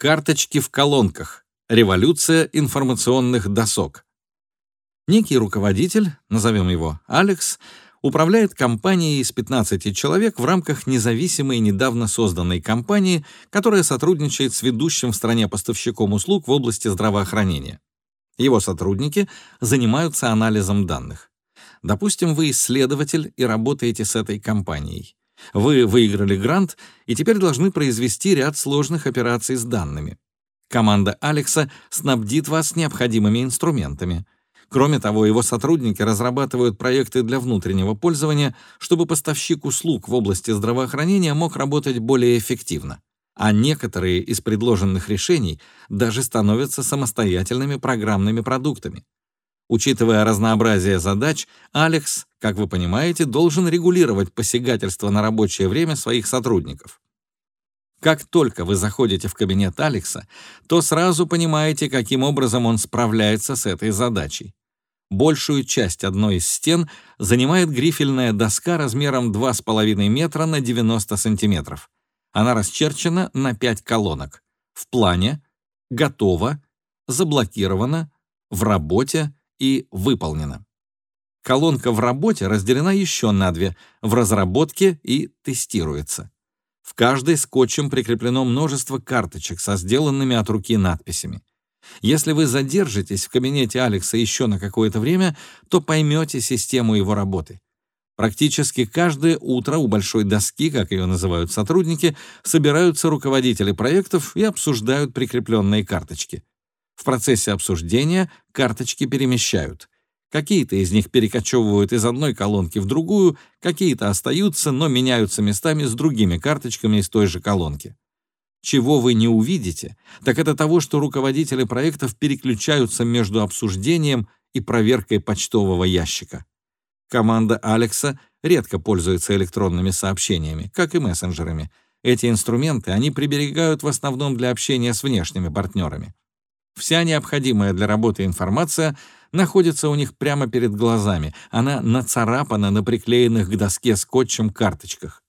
Карточки в колонках. Революция информационных досок. Некий руководитель, назовем его Алекс, управляет компанией из 15 человек в рамках независимой недавно созданной компании, которая сотрудничает с ведущим в стране поставщиком услуг в области здравоохранения. Его сотрудники занимаются анализом данных. Допустим, вы исследователь и работаете с этой компанией. Вы выиграли грант и теперь должны произвести ряд сложных операций с данными. Команда Алекса снабдит вас необходимыми инструментами. Кроме того, его сотрудники разрабатывают проекты для внутреннего пользования, чтобы поставщик услуг в области здравоохранения мог работать более эффективно. А некоторые из предложенных решений даже становятся самостоятельными программными продуктами. Учитывая разнообразие задач, Алекс, как вы понимаете, должен регулировать посягательство на рабочее время своих сотрудников. Как только вы заходите в кабинет Алекса, то сразу понимаете, каким образом он справляется с этой задачей. Большую часть одной из стен занимает грифельная доска размером 2,5 метра на 90 сантиметров. Она расчерчена на 5 колонок. В плане, готова, заблокирована, в работе, и выполнено. Колонка в работе разделена еще на две, в разработке и тестируется. В каждой скотчем прикреплено множество карточек со сделанными от руки надписями. Если вы задержитесь в кабинете Алекса еще на какое-то время, то поймете систему его работы. Практически каждое утро у большой доски, как ее называют сотрудники, собираются руководители проектов и обсуждают прикрепленные карточки. В процессе обсуждения карточки перемещают. Какие-то из них перекочевывают из одной колонки в другую, какие-то остаются, но меняются местами с другими карточками из той же колонки. Чего вы не увидите, так это того, что руководители проектов переключаются между обсуждением и проверкой почтового ящика. Команда Алекса редко пользуется электронными сообщениями, как и мессенджерами. Эти инструменты они приберегают в основном для общения с внешними партнерами. Вся необходимая для работы информация находится у них прямо перед глазами. Она нацарапана на приклеенных к доске скотчем карточках.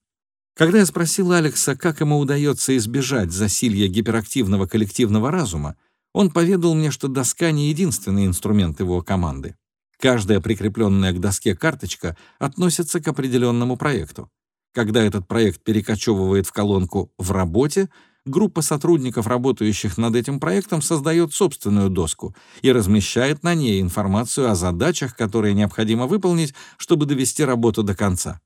Когда я спросил Алекса, как ему удается избежать засилья гиперактивного коллективного разума, он поведал мне, что доска не единственный инструмент его команды. Каждая прикрепленная к доске карточка относится к определенному проекту. Когда этот проект перекочевывает в колонку «в работе», группа сотрудников, работающих над этим проектом, создает собственную доску и размещает на ней информацию о задачах, которые необходимо выполнить, чтобы довести работу до конца.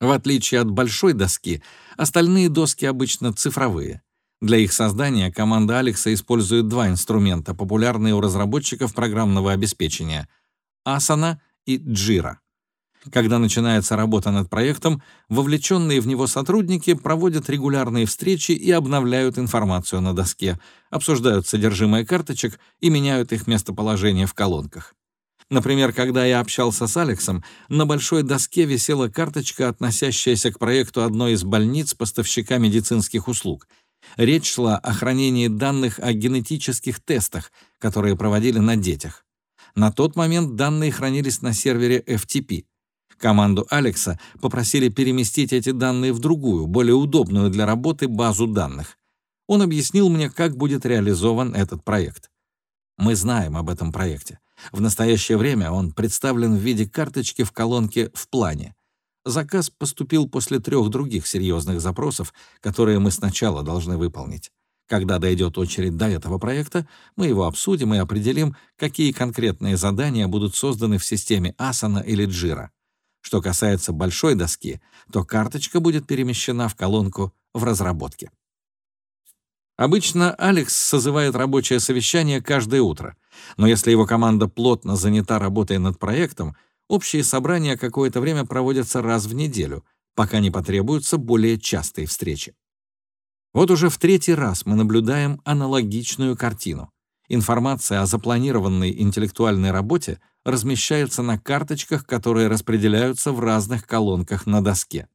В отличие от большой доски, остальные доски обычно цифровые. Для их создания команда Алекса использует два инструмента, популярные у разработчиков программного обеспечения — Asana и Jira. Когда начинается работа над проектом, вовлеченные в него сотрудники проводят регулярные встречи и обновляют информацию на доске, обсуждают содержимое карточек и меняют их местоположение в колонках. Например, когда я общался с Алексом, на большой доске висела карточка, относящаяся к проекту одной из больниц поставщика медицинских услуг. Речь шла о хранении данных о генетических тестах, которые проводили на детях. На тот момент данные хранились на сервере FTP — Команду Алекса попросили переместить эти данные в другую, более удобную для работы базу данных. Он объяснил мне, как будет реализован этот проект. Мы знаем об этом проекте. В настоящее время он представлен в виде карточки в колонке «В плане». Заказ поступил после трех других серьезных запросов, которые мы сначала должны выполнить. Когда дойдет очередь до этого проекта, мы его обсудим и определим, какие конкретные задания будут созданы в системе Asana или Jira. Что касается большой доски, то карточка будет перемещена в колонку в разработке. Обычно Алекс созывает рабочее совещание каждое утро, но если его команда плотно занята работой над проектом, общие собрания какое-то время проводятся раз в неделю, пока не потребуются более частые встречи. Вот уже в третий раз мы наблюдаем аналогичную картину. Информация о запланированной интеллектуальной работе размещается на карточках, которые распределяются в разных колонках на доске.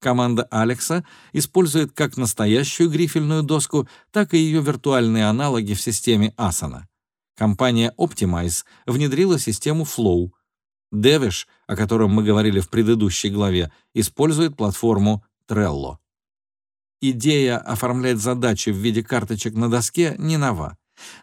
Команда Алекса использует как настоящую грифельную доску, так и ее виртуальные аналоги в системе Asana. Компания Optimize внедрила систему Flow. Devish, о котором мы говорили в предыдущей главе, использует платформу Trello. Идея оформлять задачи в виде карточек на доске не нова.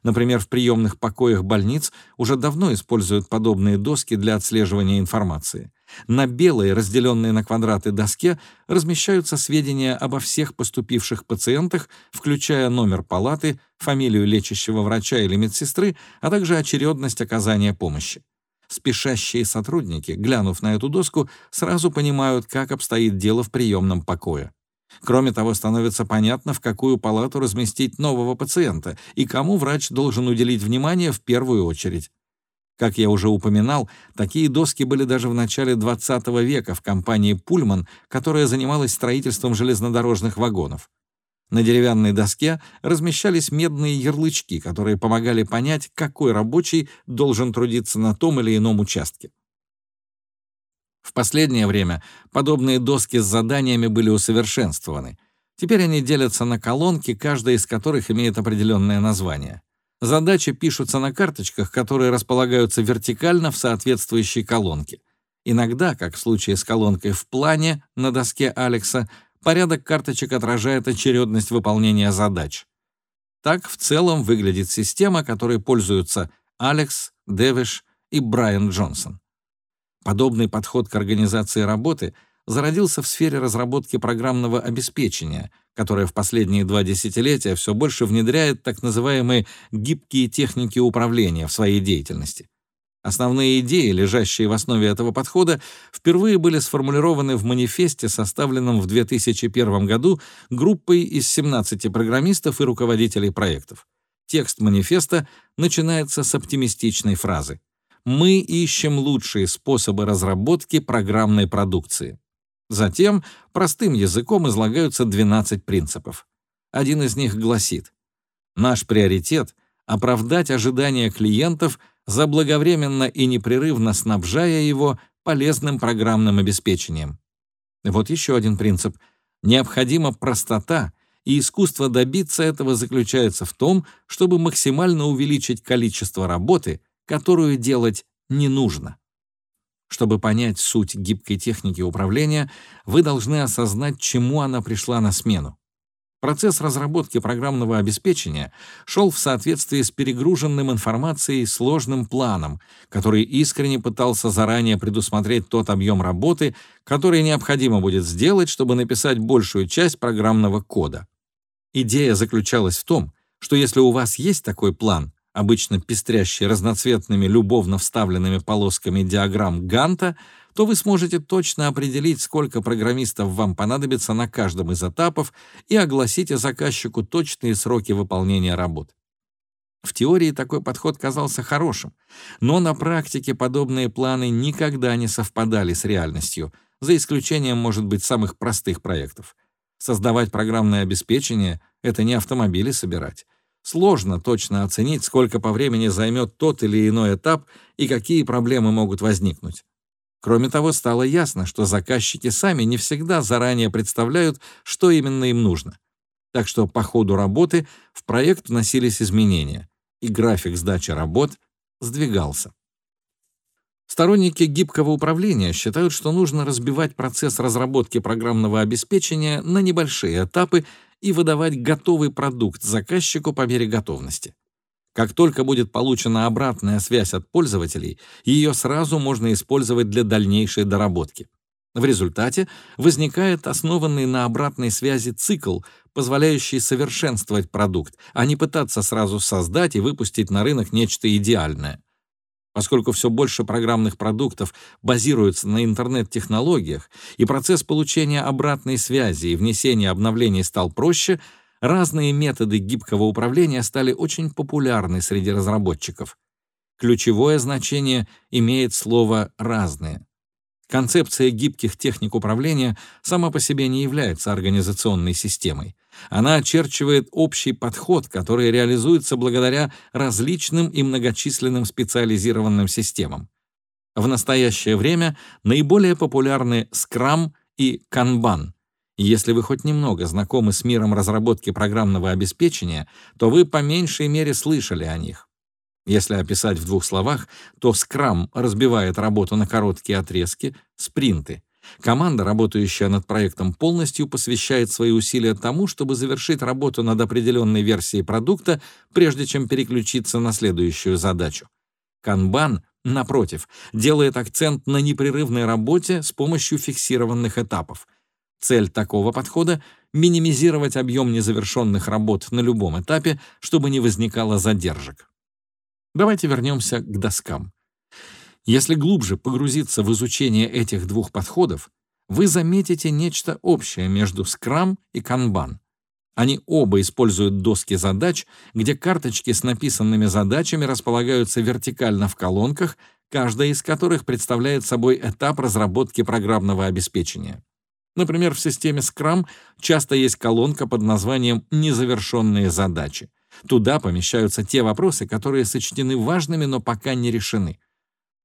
Например, в приемных покоях больниц уже давно используют подобные доски для отслеживания информации. На белой, разделенной на квадраты доске, размещаются сведения обо всех поступивших пациентах, включая номер палаты, фамилию лечащего врача или медсестры, а также очередность оказания помощи. Спешащие сотрудники, глянув на эту доску, сразу понимают, как обстоит дело в приемном покое. Кроме того, становится понятно, в какую палату разместить нового пациента и кому врач должен уделить внимание в первую очередь. Как я уже упоминал, такие доски были даже в начале 20 века в компании «Пульман», которая занималась строительством железнодорожных вагонов. На деревянной доске размещались медные ярлычки, которые помогали понять, какой рабочий должен трудиться на том или ином участке. В последнее время подобные доски с заданиями были усовершенствованы. Теперь они делятся на колонки, каждая из которых имеет определенное название. Задачи пишутся на карточках, которые располагаются вертикально в соответствующей колонке. Иногда, как в случае с колонкой в плане на доске Алекса, порядок карточек отражает очередность выполнения задач. Так в целом выглядит система, которой пользуются Алекс, Дэвиш и Брайан Джонсон. Подобный подход к организации работы зародился в сфере разработки программного обеспечения, которое в последние два десятилетия все больше внедряет так называемые гибкие техники управления в своей деятельности. Основные идеи, лежащие в основе этого подхода, впервые были сформулированы в манифесте, составленном в 2001 году группой из 17 программистов и руководителей проектов. Текст манифеста начинается с оптимистичной фразы мы ищем лучшие способы разработки программной продукции. Затем простым языком излагаются 12 принципов. Один из них гласит, наш приоритет — оправдать ожидания клиентов, заблаговременно и непрерывно снабжая его полезным программным обеспечением. Вот еще один принцип. Необходима простота, и искусство добиться этого заключается в том, чтобы максимально увеличить количество работы — которую делать не нужно. Чтобы понять суть гибкой техники управления, вы должны осознать, чему она пришла на смену. Процесс разработки программного обеспечения шел в соответствии с перегруженным информацией сложным планом, который искренне пытался заранее предусмотреть тот объем работы, который необходимо будет сделать, чтобы написать большую часть программного кода. Идея заключалась в том, что если у вас есть такой план, обычно пестрящий разноцветными любовно вставленными полосками диаграмм Ганта, то вы сможете точно определить, сколько программистов вам понадобится на каждом из этапов и огласите заказчику точные сроки выполнения работ. В теории такой подход казался хорошим, но на практике подобные планы никогда не совпадали с реальностью, за исключением, может быть, самых простых проектов. Создавать программное обеспечение — это не автомобили собирать. Сложно точно оценить, сколько по времени займет тот или иной этап и какие проблемы могут возникнуть. Кроме того, стало ясно, что заказчики сами не всегда заранее представляют, что именно им нужно. Так что по ходу работы в проект вносились изменения, и график сдачи работ сдвигался. Сторонники гибкого управления считают, что нужно разбивать процесс разработки программного обеспечения на небольшие этапы и выдавать готовый продукт заказчику по мере готовности. Как только будет получена обратная связь от пользователей, ее сразу можно использовать для дальнейшей доработки. В результате возникает основанный на обратной связи цикл, позволяющий совершенствовать продукт, а не пытаться сразу создать и выпустить на рынок нечто идеальное. Поскольку все больше программных продуктов базируется на интернет-технологиях, и процесс получения обратной связи и внесения обновлений стал проще, разные методы гибкого управления стали очень популярны среди разработчиков. Ключевое значение имеет слово «разные». Концепция гибких техник управления сама по себе не является организационной системой. Она очерчивает общий подход, который реализуется благодаря различным и многочисленным специализированным системам. В настоящее время наиболее популярны Scrum и Kanban. Если вы хоть немного знакомы с миром разработки программного обеспечения, то вы по меньшей мере слышали о них. Если описать в двух словах, то Scrum разбивает работу на короткие отрезки, спринты. Команда, работающая над проектом, полностью посвящает свои усилия тому, чтобы завершить работу над определенной версией продукта, прежде чем переключиться на следующую задачу. Kanban, напротив, делает акцент на непрерывной работе с помощью фиксированных этапов. Цель такого подхода — минимизировать объем незавершенных работ на любом этапе, чтобы не возникало задержек. Давайте вернемся к доскам. Если глубже погрузиться в изучение этих двух подходов, вы заметите нечто общее между Scrum и Kanban. Они оба используют доски задач, где карточки с написанными задачами располагаются вертикально в колонках, каждая из которых представляет собой этап разработки программного обеспечения. Например, в системе Scrum часто есть колонка под названием «Незавершенные задачи». Туда помещаются те вопросы, которые сочтены важными, но пока не решены.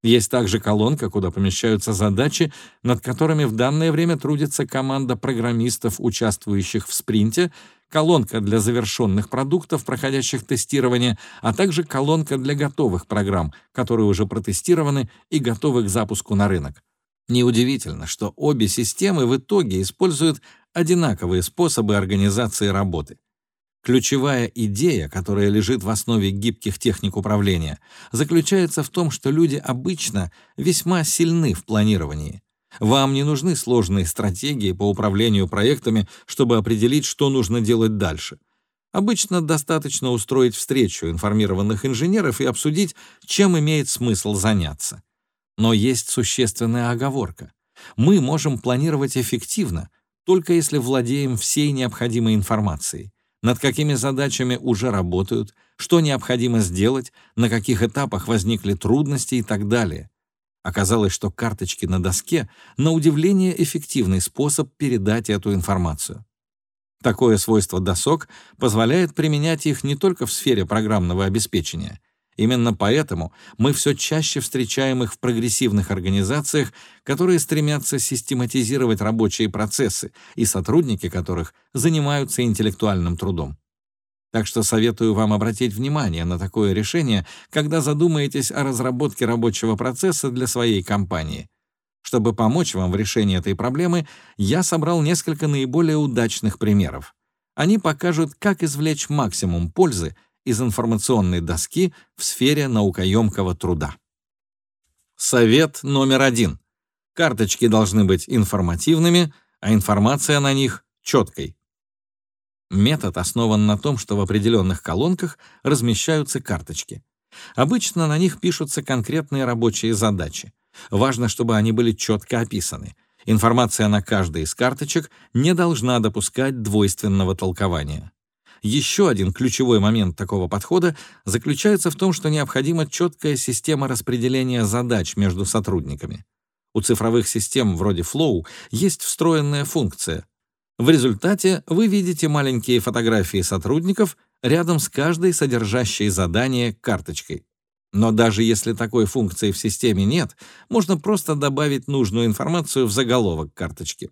Есть также колонка, куда помещаются задачи, над которыми в данное время трудится команда программистов, участвующих в спринте, колонка для завершенных продуктов, проходящих тестирование, а также колонка для готовых программ, которые уже протестированы и готовы к запуску на рынок. Неудивительно, что обе системы в итоге используют одинаковые способы организации работы. Ключевая идея, которая лежит в основе гибких техник управления, заключается в том, что люди обычно весьма сильны в планировании. Вам не нужны сложные стратегии по управлению проектами, чтобы определить, что нужно делать дальше. Обычно достаточно устроить встречу информированных инженеров и обсудить, чем имеет смысл заняться. Но есть существенная оговорка. Мы можем планировать эффективно, только если владеем всей необходимой информацией над какими задачами уже работают, что необходимо сделать, на каких этапах возникли трудности и так далее. Оказалось, что карточки на доске — на удивление эффективный способ передать эту информацию. Такое свойство досок позволяет применять их не только в сфере программного обеспечения — Именно поэтому мы все чаще встречаем их в прогрессивных организациях, которые стремятся систематизировать рабочие процессы и сотрудники которых занимаются интеллектуальным трудом. Так что советую вам обратить внимание на такое решение, когда задумаетесь о разработке рабочего процесса для своей компании. Чтобы помочь вам в решении этой проблемы, я собрал несколько наиболее удачных примеров. Они покажут, как извлечь максимум пользы из информационной доски в сфере наукоемкого труда. Совет номер один. Карточки должны быть информативными, а информация на них — четкой. Метод основан на том, что в определенных колонках размещаются карточки. Обычно на них пишутся конкретные рабочие задачи. Важно, чтобы они были четко описаны. Информация на каждой из карточек не должна допускать двойственного толкования. Еще один ключевой момент такого подхода заключается в том, что необходима четкая система распределения задач между сотрудниками. У цифровых систем вроде Flow есть встроенная функция. В результате вы видите маленькие фотографии сотрудников рядом с каждой содержащей задание карточкой. Но даже если такой функции в системе нет, можно просто добавить нужную информацию в заголовок карточки.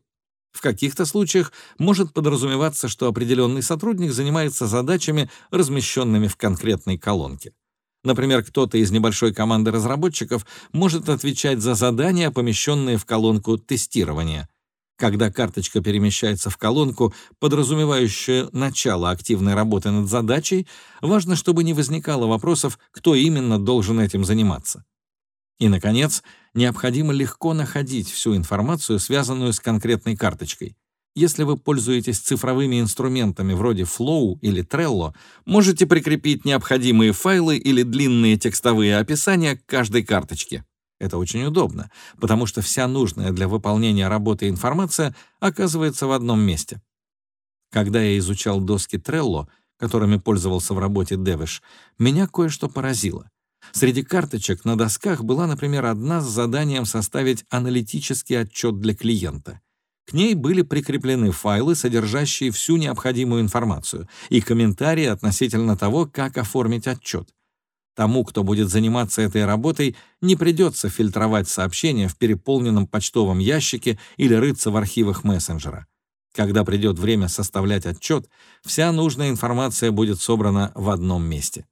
В каких-то случаях может подразумеваться, что определенный сотрудник занимается задачами, размещенными в конкретной колонке. Например, кто-то из небольшой команды разработчиков может отвечать за задания, помещенные в колонку тестирования. Когда карточка перемещается в колонку, подразумевающую начало активной работы над задачей, важно, чтобы не возникало вопросов, кто именно должен этим заниматься. И, наконец, необходимо легко находить всю информацию, связанную с конкретной карточкой. Если вы пользуетесь цифровыми инструментами вроде Flow или Trello, можете прикрепить необходимые файлы или длинные текстовые описания к каждой карточке. Это очень удобно, потому что вся нужная для выполнения работы информация оказывается в одном месте. Когда я изучал доски Trello, которыми пользовался в работе Devish, меня кое-что поразило — Среди карточек на досках была, например, одна с заданием составить аналитический отчет для клиента. К ней были прикреплены файлы, содержащие всю необходимую информацию, и комментарии относительно того, как оформить отчет. Тому, кто будет заниматься этой работой, не придется фильтровать сообщения в переполненном почтовом ящике или рыться в архивах мессенджера. Когда придет время составлять отчет, вся нужная информация будет собрана в одном месте.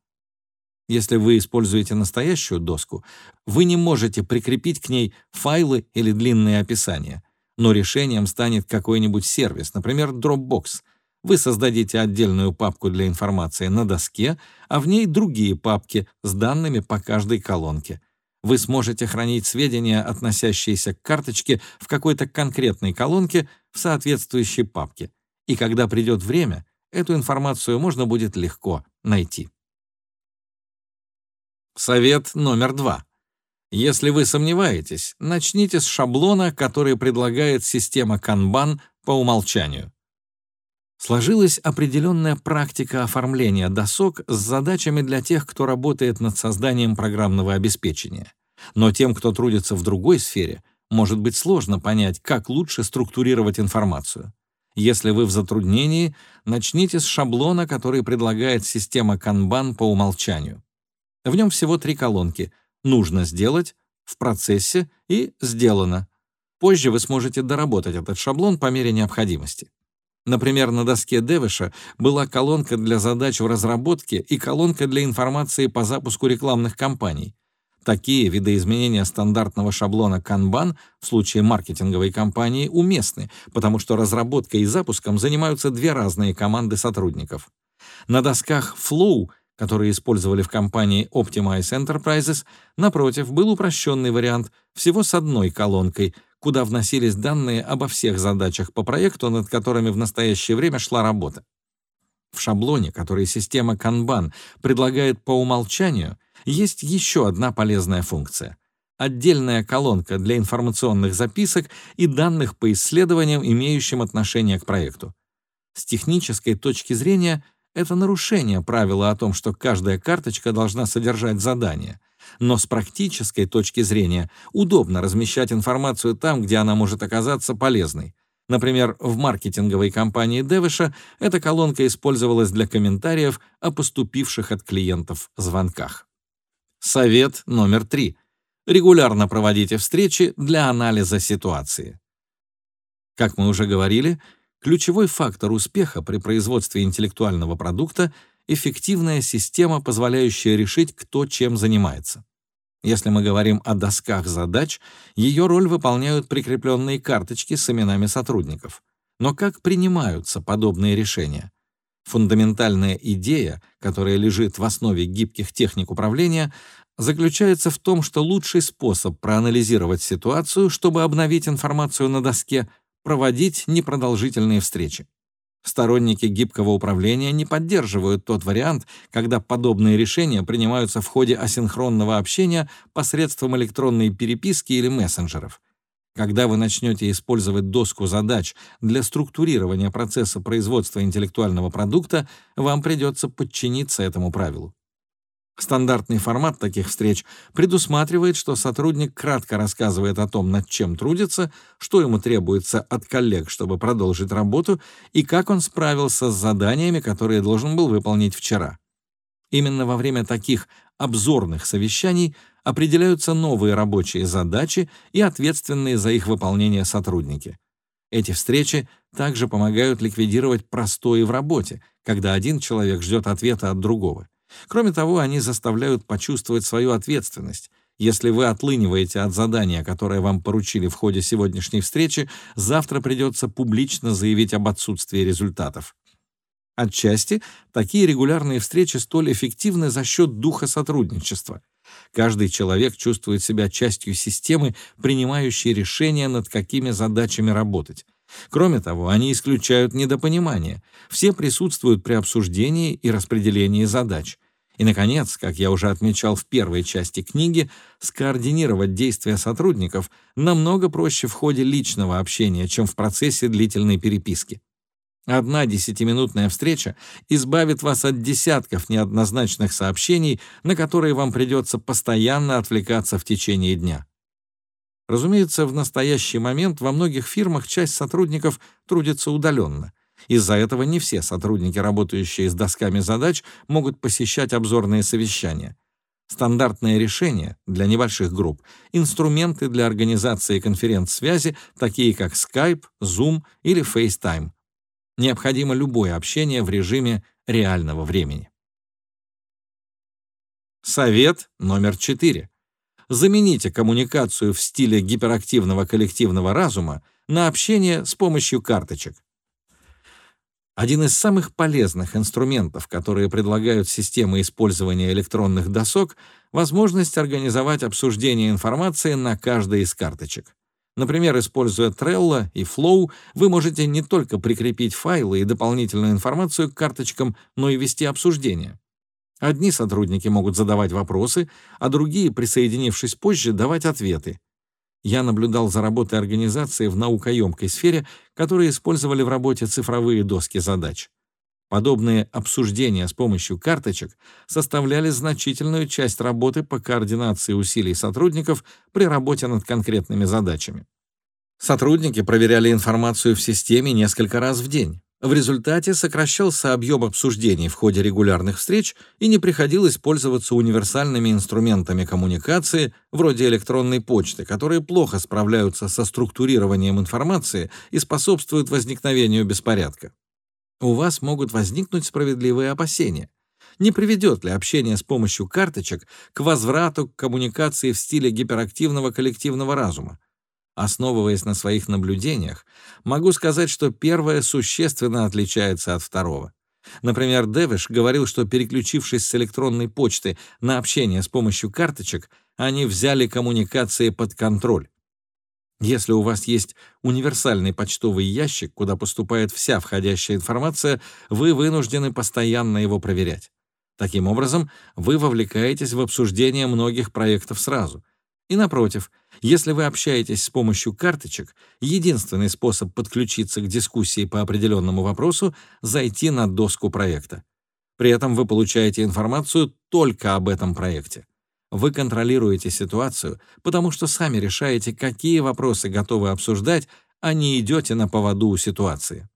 Если вы используете настоящую доску, вы не можете прикрепить к ней файлы или длинные описания, но решением станет какой-нибудь сервис, например, Dropbox. Вы создадите отдельную папку для информации на доске, а в ней другие папки с данными по каждой колонке — вы сможете хранить сведения, относящиеся к карточке, в какой-то конкретной колонке в соответствующей папке. И когда придет время, эту информацию можно будет легко найти. Совет номер два. Если вы сомневаетесь, начните с шаблона, который предлагает система Kanban по умолчанию. Сложилась определенная практика оформления досок с задачами для тех, кто работает над созданием программного обеспечения. Но тем, кто трудится в другой сфере, может быть сложно понять, как лучше структурировать информацию. Если вы в затруднении, начните с шаблона, который предлагает система Kanban по умолчанию. В нем всего три колонки «Нужно сделать», «В процессе» и «Сделано». Позже вы сможете доработать этот шаблон по мере необходимости. Например, на доске Девиша была колонка для задач в разработке и колонка для информации по запуску рекламных кампаний. Такие видоизменения стандартного шаблона Kanban в случае маркетинговой кампании уместны, потому что разработкой и запуском занимаются две разные команды сотрудников. На досках Flow, которые использовали в компании Optimize Enterprises, напротив, был упрощенный вариант всего с одной колонкой — куда вносились данные обо всех задачах по проекту, над которыми в настоящее время шла работа. В шаблоне, который система Kanban предлагает по умолчанию, есть еще одна полезная функция — отдельная колонка для информационных записок и данных по исследованиям, имеющим отношение к проекту. С технической точки зрения это нарушение правила о том, что каждая карточка должна содержать задание — но с практической точки зрения удобно размещать информацию там, где она может оказаться полезной. Например, в маркетинговой компании Девиша эта колонка использовалась для комментариев о поступивших от клиентов звонках. Совет номер три. Регулярно проводите встречи для анализа ситуации. Как мы уже говорили, ключевой фактор успеха при производстве интеллектуального продукта эффективная система, позволяющая решить, кто чем занимается. Если мы говорим о досках задач, ее роль выполняют прикрепленные карточки с именами сотрудников. Но как принимаются подобные решения? Фундаментальная идея, которая лежит в основе гибких техник управления, заключается в том, что лучший способ проанализировать ситуацию, чтобы обновить информацию на доске, проводить непродолжительные встречи. Сторонники гибкого управления не поддерживают тот вариант, когда подобные решения принимаются в ходе асинхронного общения посредством электронной переписки или мессенджеров. Когда вы начнете использовать доску задач для структурирования процесса производства интеллектуального продукта, вам придется подчиниться этому правилу. Стандартный формат таких встреч предусматривает, что сотрудник кратко рассказывает о том, над чем трудится, что ему требуется от коллег, чтобы продолжить работу, и как он справился с заданиями, которые должен был выполнить вчера. Именно во время таких обзорных совещаний определяются новые рабочие задачи и ответственные за их выполнение сотрудники. Эти встречи также помогают ликвидировать простое в работе, когда один человек ждет ответа от другого. Кроме того, они заставляют почувствовать свою ответственность. Если вы отлыниваете от задания, которое вам поручили в ходе сегодняшней встречи, завтра придется публично заявить об отсутствии результатов. Отчасти такие регулярные встречи столь эффективны за счет духа сотрудничества. Каждый человек чувствует себя частью системы, принимающей решения, над какими задачами работать. Кроме того, они исключают недопонимание. Все присутствуют при обсуждении и распределении задач. И, наконец, как я уже отмечал в первой части книги, скоординировать действия сотрудников намного проще в ходе личного общения, чем в процессе длительной переписки. Одна десятиминутная встреча избавит вас от десятков неоднозначных сообщений, на которые вам придется постоянно отвлекаться в течение дня. Разумеется, в настоящий момент во многих фирмах часть сотрудников трудится удаленно. Из-за этого не все сотрудники, работающие с досками задач, могут посещать обзорные совещания. Стандартное решение для небольших групп — инструменты для организации конференц-связи, такие как Skype, Zoom или FaceTime. Необходимо любое общение в режиме реального времени. Совет номер 4. Замените коммуникацию в стиле гиперактивного коллективного разума на общение с помощью карточек. Один из самых полезных инструментов, которые предлагают системы использования электронных досок, возможность организовать обсуждение информации на каждой из карточек. Например, используя Trello и Flow, вы можете не только прикрепить файлы и дополнительную информацию к карточкам, но и вести обсуждение. Одни сотрудники могут задавать вопросы, а другие, присоединившись позже, давать ответы. Я наблюдал за работой организации в наукоемкой сфере, которые использовали в работе цифровые доски задач. Подобные обсуждения с помощью карточек составляли значительную часть работы по координации усилий сотрудников при работе над конкретными задачами. Сотрудники проверяли информацию в системе несколько раз в день. В результате сокращался объем обсуждений в ходе регулярных встреч и не приходилось пользоваться универсальными инструментами коммуникации вроде электронной почты, которые плохо справляются со структурированием информации и способствуют возникновению беспорядка. У вас могут возникнуть справедливые опасения. Не приведет ли общение с помощью карточек к возврату к коммуникации в стиле гиперактивного коллективного разума? Основываясь на своих наблюдениях, могу сказать, что первое существенно отличается от второго. Например, Дэвиш говорил, что переключившись с электронной почты на общение с помощью карточек, они взяли коммуникации под контроль. Если у вас есть универсальный почтовый ящик, куда поступает вся входящая информация, вы вынуждены постоянно его проверять. Таким образом, вы вовлекаетесь в обсуждение многих проектов сразу. И напротив, если вы общаетесь с помощью карточек, единственный способ подключиться к дискуссии по определенному вопросу — зайти на доску проекта. При этом вы получаете информацию только об этом проекте. Вы контролируете ситуацию, потому что сами решаете, какие вопросы готовы обсуждать, а не идете на поводу у ситуации.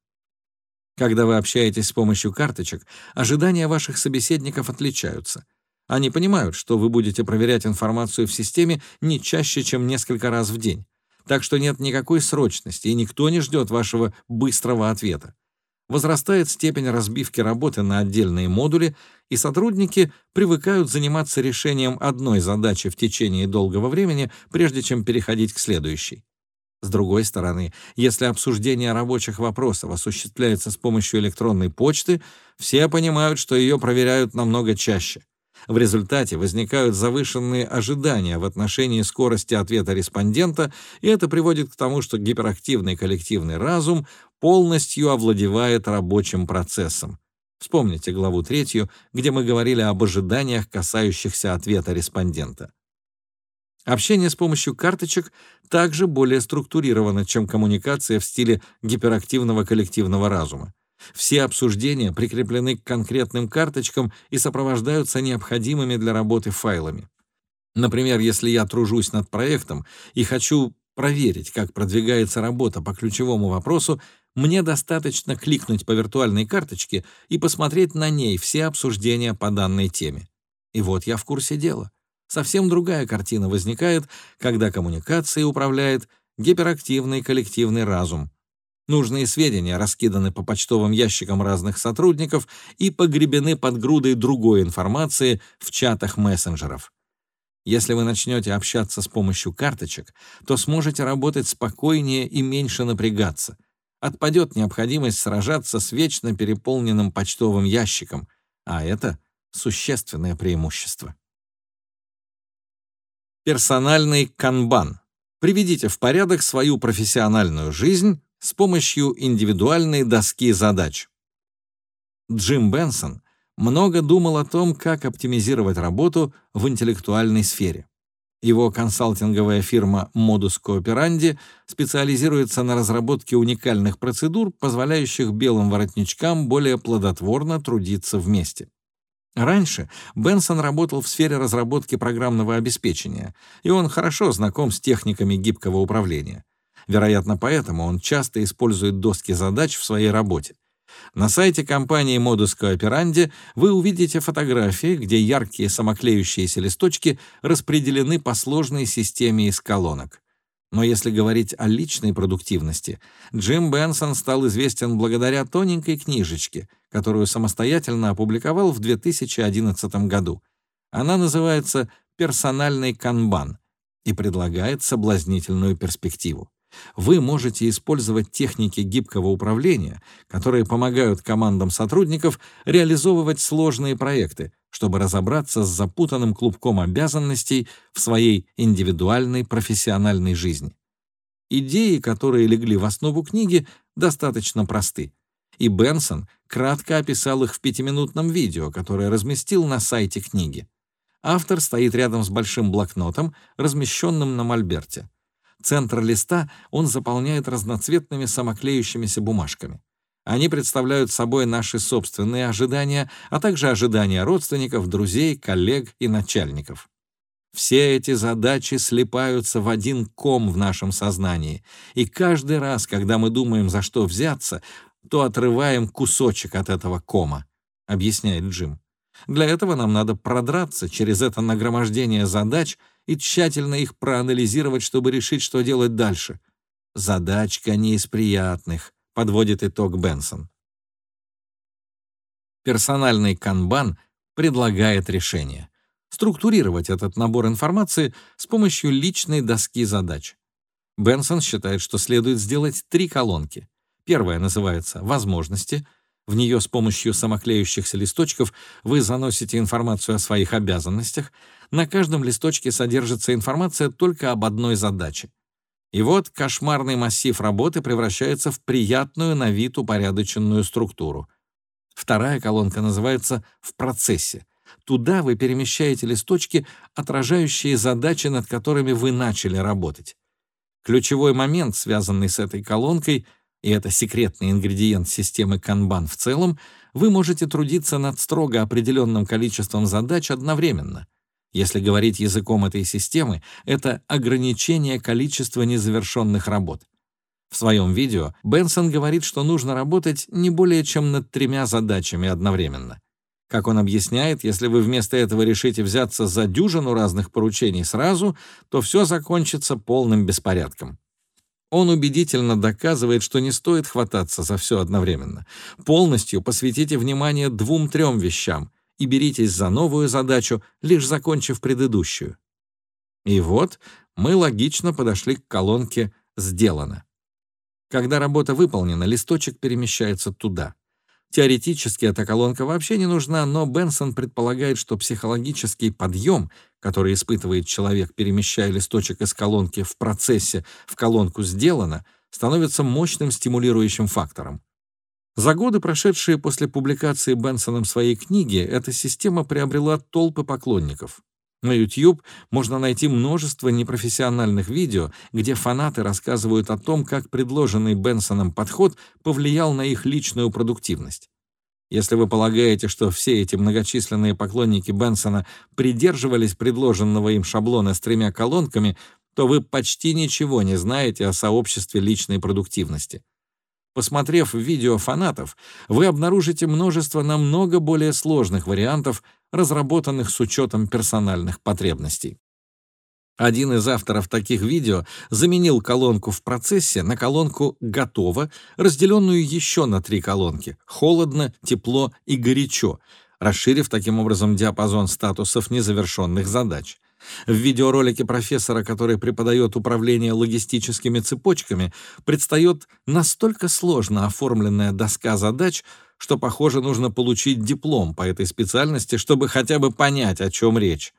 Когда вы общаетесь с помощью карточек, ожидания ваших собеседников отличаются. Они понимают, что вы будете проверять информацию в системе не чаще, чем несколько раз в день. Так что нет никакой срочности, и никто не ждет вашего быстрого ответа. Возрастает степень разбивки работы на отдельные модули, и сотрудники привыкают заниматься решением одной задачи в течение долгого времени, прежде чем переходить к следующей. С другой стороны, если обсуждение рабочих вопросов осуществляется с помощью электронной почты, все понимают, что ее проверяют намного чаще — в результате возникают завышенные ожидания в отношении скорости ответа респондента, и это приводит к тому, что гиперактивный коллективный разум полностью овладевает рабочим процессом. Вспомните главу третью, где мы говорили об ожиданиях, касающихся ответа респондента. Общение с помощью карточек также более структурировано, чем коммуникация в стиле гиперактивного коллективного разума. Все обсуждения прикреплены к конкретным карточкам и сопровождаются необходимыми для работы файлами. Например, если я тружусь над проектом и хочу проверить, как продвигается работа по ключевому вопросу, мне достаточно кликнуть по виртуальной карточке и посмотреть на ней все обсуждения по данной теме. И вот я в курсе дела. Совсем другая картина возникает, когда коммуникацией управляет гиперактивный коллективный разум, Нужные сведения раскиданы по почтовым ящикам разных сотрудников и погребены под грудой другой информации в чатах мессенджеров. Если вы начнете общаться с помощью карточек, то сможете работать спокойнее и меньше напрягаться. Отпадет необходимость сражаться с вечно переполненным почтовым ящиком, а это существенное преимущество. Персональный канбан. Приведите в порядок свою профессиональную жизнь с помощью индивидуальной доски задач. Джим Бенсон много думал о том, как оптимизировать работу в интеллектуальной сфере. Его консалтинговая фирма Modus Cooperandi специализируется на разработке уникальных процедур, позволяющих белым воротничкам более плодотворно трудиться вместе. Раньше Бенсон работал в сфере разработки программного обеспечения, и он хорошо знаком с техниками гибкого управления. Вероятно, поэтому он часто использует доски задач в своей работе. На сайте компании Modus Cooperandi вы увидите фотографии, где яркие самоклеющиеся листочки распределены по сложной системе из колонок. Но если говорить о личной продуктивности, Джим Бенсон стал известен благодаря тоненькой книжечке, которую самостоятельно опубликовал в 2011 году. Она называется «Персональный канбан» и предлагает соблазнительную перспективу. Вы можете использовать техники гибкого управления, которые помогают командам сотрудников реализовывать сложные проекты, чтобы разобраться с запутанным клубком обязанностей в своей индивидуальной профессиональной жизни. Идеи, которые легли в основу книги, достаточно просты. И Бенсон кратко описал их в пятиминутном видео, которое разместил на сайте книги. Автор стоит рядом с большим блокнотом, размещенным на мольберте. Центр листа он заполняет разноцветными самоклеющимися бумажками. Они представляют собой наши собственные ожидания, а также ожидания родственников, друзей, коллег и начальников. Все эти задачи слипаются в один ком в нашем сознании, и каждый раз, когда мы думаем, за что взяться, то отрываем кусочек от этого кома, объясняет Джим. Для этого нам надо продраться через это нагромождение задач и тщательно их проанализировать, чтобы решить, что делать дальше. Задачка не из приятных, подводит итог Бенсон. Персональный канбан предлагает решение структурировать этот набор информации с помощью личной доски задач. Бенсон считает, что следует сделать три колонки. Первая называется «Возможности», в нее с помощью самоклеющихся листочков вы заносите информацию о своих обязанностях. На каждом листочке содержится информация только об одной задаче. И вот кошмарный массив работы превращается в приятную на вид упорядоченную структуру. Вторая колонка называется «В процессе». Туда вы перемещаете листочки, отражающие задачи, над которыми вы начали работать. Ключевой момент, связанный с этой колонкой — и это секретный ингредиент системы Kanban в целом, вы можете трудиться над строго определенным количеством задач одновременно. Если говорить языком этой системы, это ограничение количества незавершенных работ. В своем видео Бенсон говорит, что нужно работать не более чем над тремя задачами одновременно. Как он объясняет, если вы вместо этого решите взяться за дюжину разных поручений сразу, то все закончится полным беспорядком. Он убедительно доказывает, что не стоит хвататься за все одновременно. Полностью посвятите внимание двум-трем вещам и беритесь за новую задачу, лишь закончив предыдущую. И вот мы логично подошли к колонке «Сделано». Когда работа выполнена, листочек перемещается туда. Теоретически эта колонка вообще не нужна, но Бенсон предполагает, что психологический подъем, который испытывает человек, перемещая листочек из колонки в процессе в колонку «Сделано», становится мощным стимулирующим фактором. За годы, прошедшие после публикации Бенсоном своей книги, эта система приобрела толпы поклонников. На YouTube можно найти множество непрофессиональных видео, где фанаты рассказывают о том, как предложенный Бенсоном подход повлиял на их личную продуктивность. Если вы полагаете, что все эти многочисленные поклонники Бенсона придерживались предложенного им шаблона с тремя колонками, то вы почти ничего не знаете о сообществе личной продуктивности. Посмотрев видео фанатов, вы обнаружите множество намного более сложных вариантов, разработанных с учетом персональных потребностей. Один из авторов таких видео заменил колонку в процессе на колонку «Готово», разделенную еще на три колонки «Холодно», «Тепло» и «Горячо», расширив таким образом диапазон статусов незавершенных задач. В видеоролике профессора, который преподает управление логистическими цепочками, предстает настолько сложно оформленная доска задач, что, похоже, нужно получить диплом по этой специальности, чтобы хотя бы понять, о чем речь.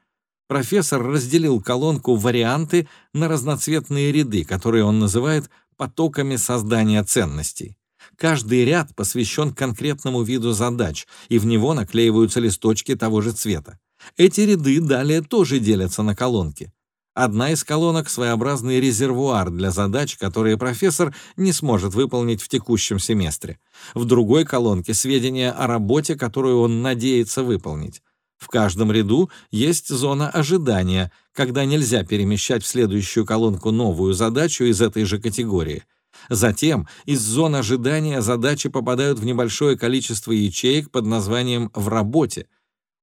Профессор разделил колонку «Варианты» на разноцветные ряды, которые он называет потоками создания ценностей. Каждый ряд посвящен конкретному виду задач, и в него наклеиваются листочки того же цвета. Эти ряды далее тоже делятся на колонки. Одна из колонок — своеобразный резервуар для задач, которые профессор не сможет выполнить в текущем семестре. В другой колонке — сведения о работе, которую он надеется выполнить. В каждом ряду есть зона ожидания, когда нельзя перемещать в следующую колонку новую задачу из этой же категории. Затем из зон ожидания задачи попадают в небольшое количество ячеек под названием «в работе».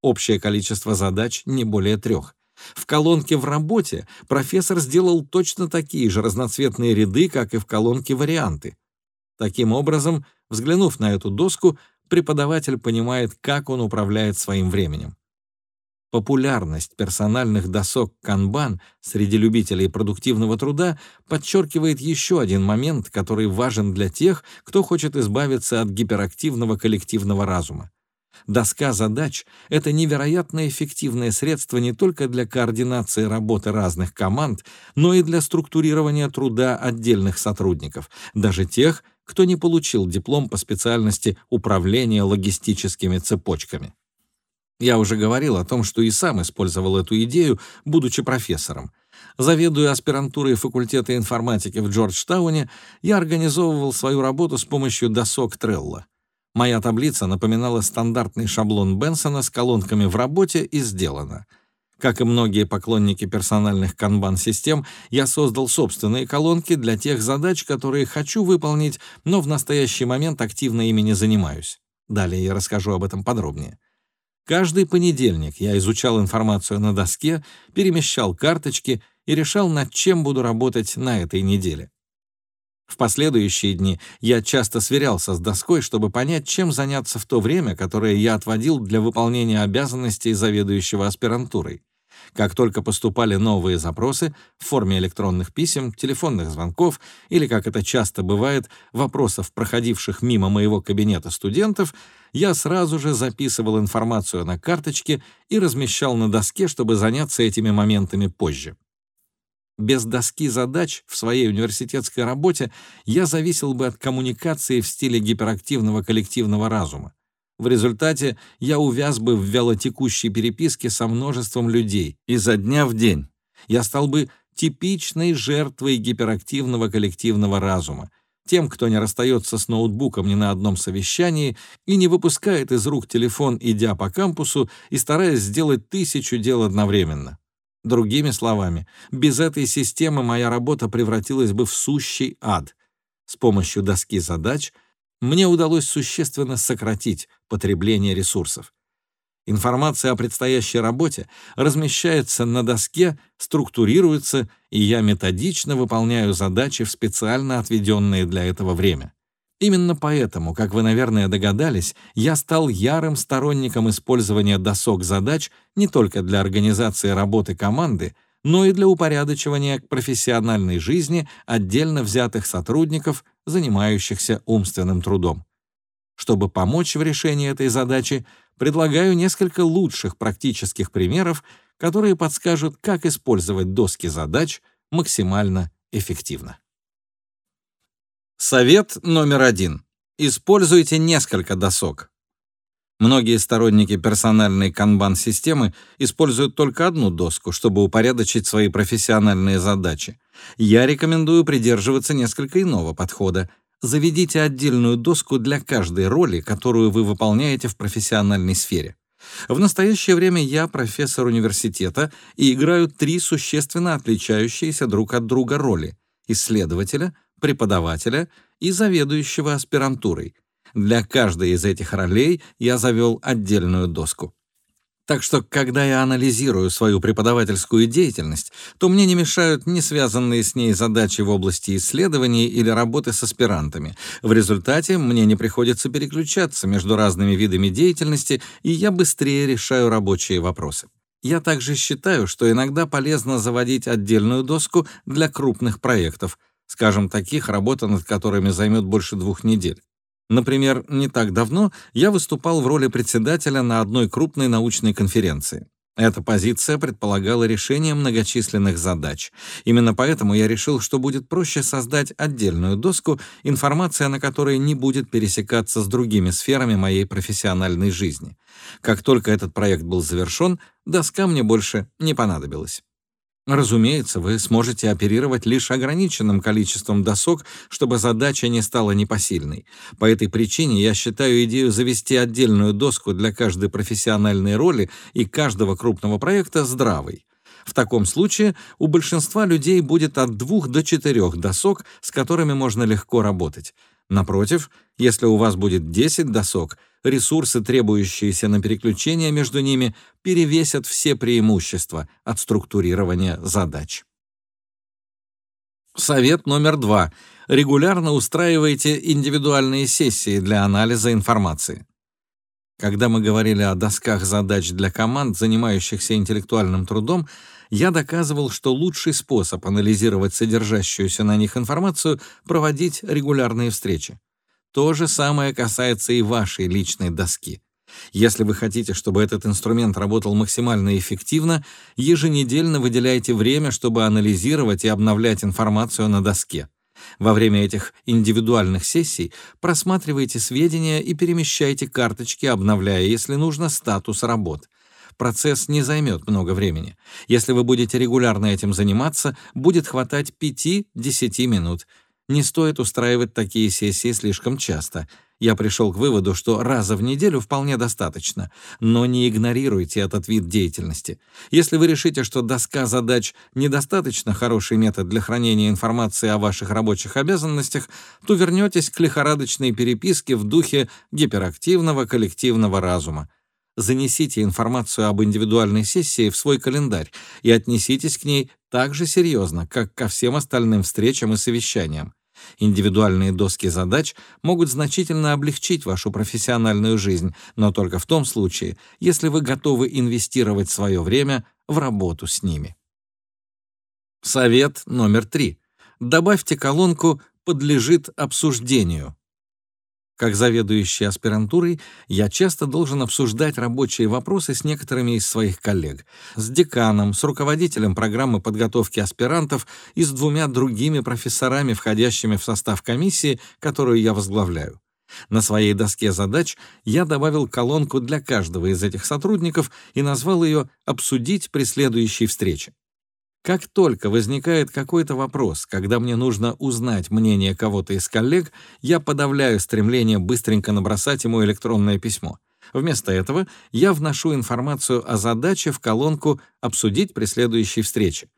Общее количество задач не более трех. В колонке «В работе» профессор сделал точно такие же разноцветные ряды, как и в колонке «Варианты». Таким образом, взглянув на эту доску, преподаватель понимает, как он управляет своим временем. Популярность персональных досок Kanban среди любителей продуктивного труда подчеркивает еще один момент, который важен для тех, кто хочет избавиться от гиперактивного коллективного разума. Доска задач — это невероятно эффективное средство не только для координации работы разных команд, но и для структурирования труда отдельных сотрудников, даже тех, кто не получил диплом по специальности управления логистическими цепочками. Я уже говорил о том, что и сам использовал эту идею, будучи профессором. Заведуя аспирантурой факультета информатики в Джорджтауне, я организовывал свою работу с помощью досок Трелла. Моя таблица напоминала стандартный шаблон Бенсона с колонками в работе и сделано. Как и многие поклонники персональных канбан-систем, я создал собственные колонки для тех задач, которые хочу выполнить, но в настоящий момент активно ими не занимаюсь. Далее я расскажу об этом подробнее. Каждый понедельник я изучал информацию на доске, перемещал карточки и решал, над чем буду работать на этой неделе. В последующие дни я часто сверялся с доской, чтобы понять, чем заняться в то время, которое я отводил для выполнения обязанностей заведующего аспирантурой. Как только поступали новые запросы в форме электронных писем, телефонных звонков или, как это часто бывает, вопросов, проходивших мимо моего кабинета студентов, я сразу же записывал информацию на карточке и размещал на доске, чтобы заняться этими моментами позже. Без доски задач в своей университетской работе я зависел бы от коммуникации в стиле гиперактивного коллективного разума. В результате я увяз бы в вялотекущей переписке со множеством людей изо дня в день. Я стал бы типичной жертвой гиперактивного коллективного разума, тем, кто не расстается с ноутбуком ни на одном совещании и не выпускает из рук телефон, идя по кампусу и стараясь сделать тысячу дел одновременно. Другими словами, без этой системы моя работа превратилась бы в сущий ад. С помощью доски задач мне удалось существенно сократить потребление ресурсов. Информация о предстоящей работе размещается на доске, структурируется, и я методично выполняю задачи в специально отведенное для этого время. Именно поэтому, как вы, наверное, догадались, я стал ярым сторонником использования досок задач не только для организации работы команды, но и для упорядочивания профессиональной жизни отдельно взятых сотрудников, занимающихся умственным трудом. Чтобы помочь в решении этой задачи, предлагаю несколько лучших практических примеров, которые подскажут, как использовать доски задач максимально эффективно. Совет номер один. Используйте несколько досок. Многие сторонники персональной канбан-системы используют только одну доску, чтобы упорядочить свои профессиональные задачи. Я рекомендую придерживаться несколько иного подхода. Заведите отдельную доску для каждой роли, которую вы выполняете в профессиональной сфере. В настоящее время я профессор университета и играю три существенно отличающиеся друг от друга роли — исследователя, преподавателя и заведующего аспирантурой. Для каждой из этих ролей я завел отдельную доску. Так что, когда я анализирую свою преподавательскую деятельность, то мне не мешают не связанные с ней задачи в области исследований или работы с аспирантами. В результате мне не приходится переключаться между разными видами деятельности, и я быстрее решаю рабочие вопросы. Я также считаю, что иногда полезно заводить отдельную доску для крупных проектов — скажем, таких, работа над которыми займет больше двух недель. Например, не так давно я выступал в роли председателя на одной крупной научной конференции. Эта позиция предполагала решение многочисленных задач. Именно поэтому я решил, что будет проще создать отдельную доску, информация на которой не будет пересекаться с другими сферами моей профессиональной жизни. Как только этот проект был завершен, доска мне больше не понадобилась. Разумеется, вы сможете оперировать лишь ограниченным количеством досок, чтобы задача не стала непосильной. По этой причине я считаю идею завести отдельную доску для каждой профессиональной роли и каждого крупного проекта здравой. В таком случае у большинства людей будет от двух до четырех досок, с которыми можно легко работать. Напротив, если у вас будет 10 досок, ресурсы, требующиеся на переключение между ними, перевесят все преимущества от структурирования задач. Совет номер два. Регулярно устраивайте индивидуальные сессии для анализа информации. Когда мы говорили о досках задач для команд, занимающихся интеллектуальным трудом, я доказывал, что лучший способ анализировать содержащуюся на них информацию — проводить регулярные встречи. То же самое касается и вашей личной доски. Если вы хотите, чтобы этот инструмент работал максимально эффективно, еженедельно выделяйте время, чтобы анализировать и обновлять информацию на доске. Во время этих индивидуальных сессий просматривайте сведения и перемещайте карточки, обновляя, если нужно, статус работ. Процесс не займет много времени. Если вы будете регулярно этим заниматься, будет хватать 5-10 минут — не стоит устраивать такие сессии слишком часто. Я пришел к выводу, что раза в неделю вполне достаточно, но не игнорируйте этот вид деятельности. Если вы решите, что доска задач — недостаточно хороший метод для хранения информации о ваших рабочих обязанностях, то вернетесь к лихорадочной переписке в духе гиперактивного коллективного разума. Занесите информацию об индивидуальной сессии в свой календарь и отнеситесь к ней так же серьезно, как ко всем остальным встречам и совещаниям. Индивидуальные доски задач могут значительно облегчить вашу профессиональную жизнь, но только в том случае, если вы готовы инвестировать свое время в работу с ними. Совет номер три. Добавьте колонку «Подлежит обсуждению» Как заведующий аспирантурой, я часто должен обсуждать рабочие вопросы с некоторыми из своих коллег, с деканом, с руководителем программы подготовки аспирантов и с двумя другими профессорами, входящими в состав комиссии, которую я возглавляю. На своей доске задач я добавил колонку для каждого из этих сотрудников и назвал ее «Обсудить при следующей встрече». Как только возникает какой-то вопрос, когда мне нужно узнать мнение кого-то из коллег, я подавляю стремление быстренько набросать ему электронное письмо. Вместо этого я вношу информацию о задаче в колонку «Обсудить при следующей встрече».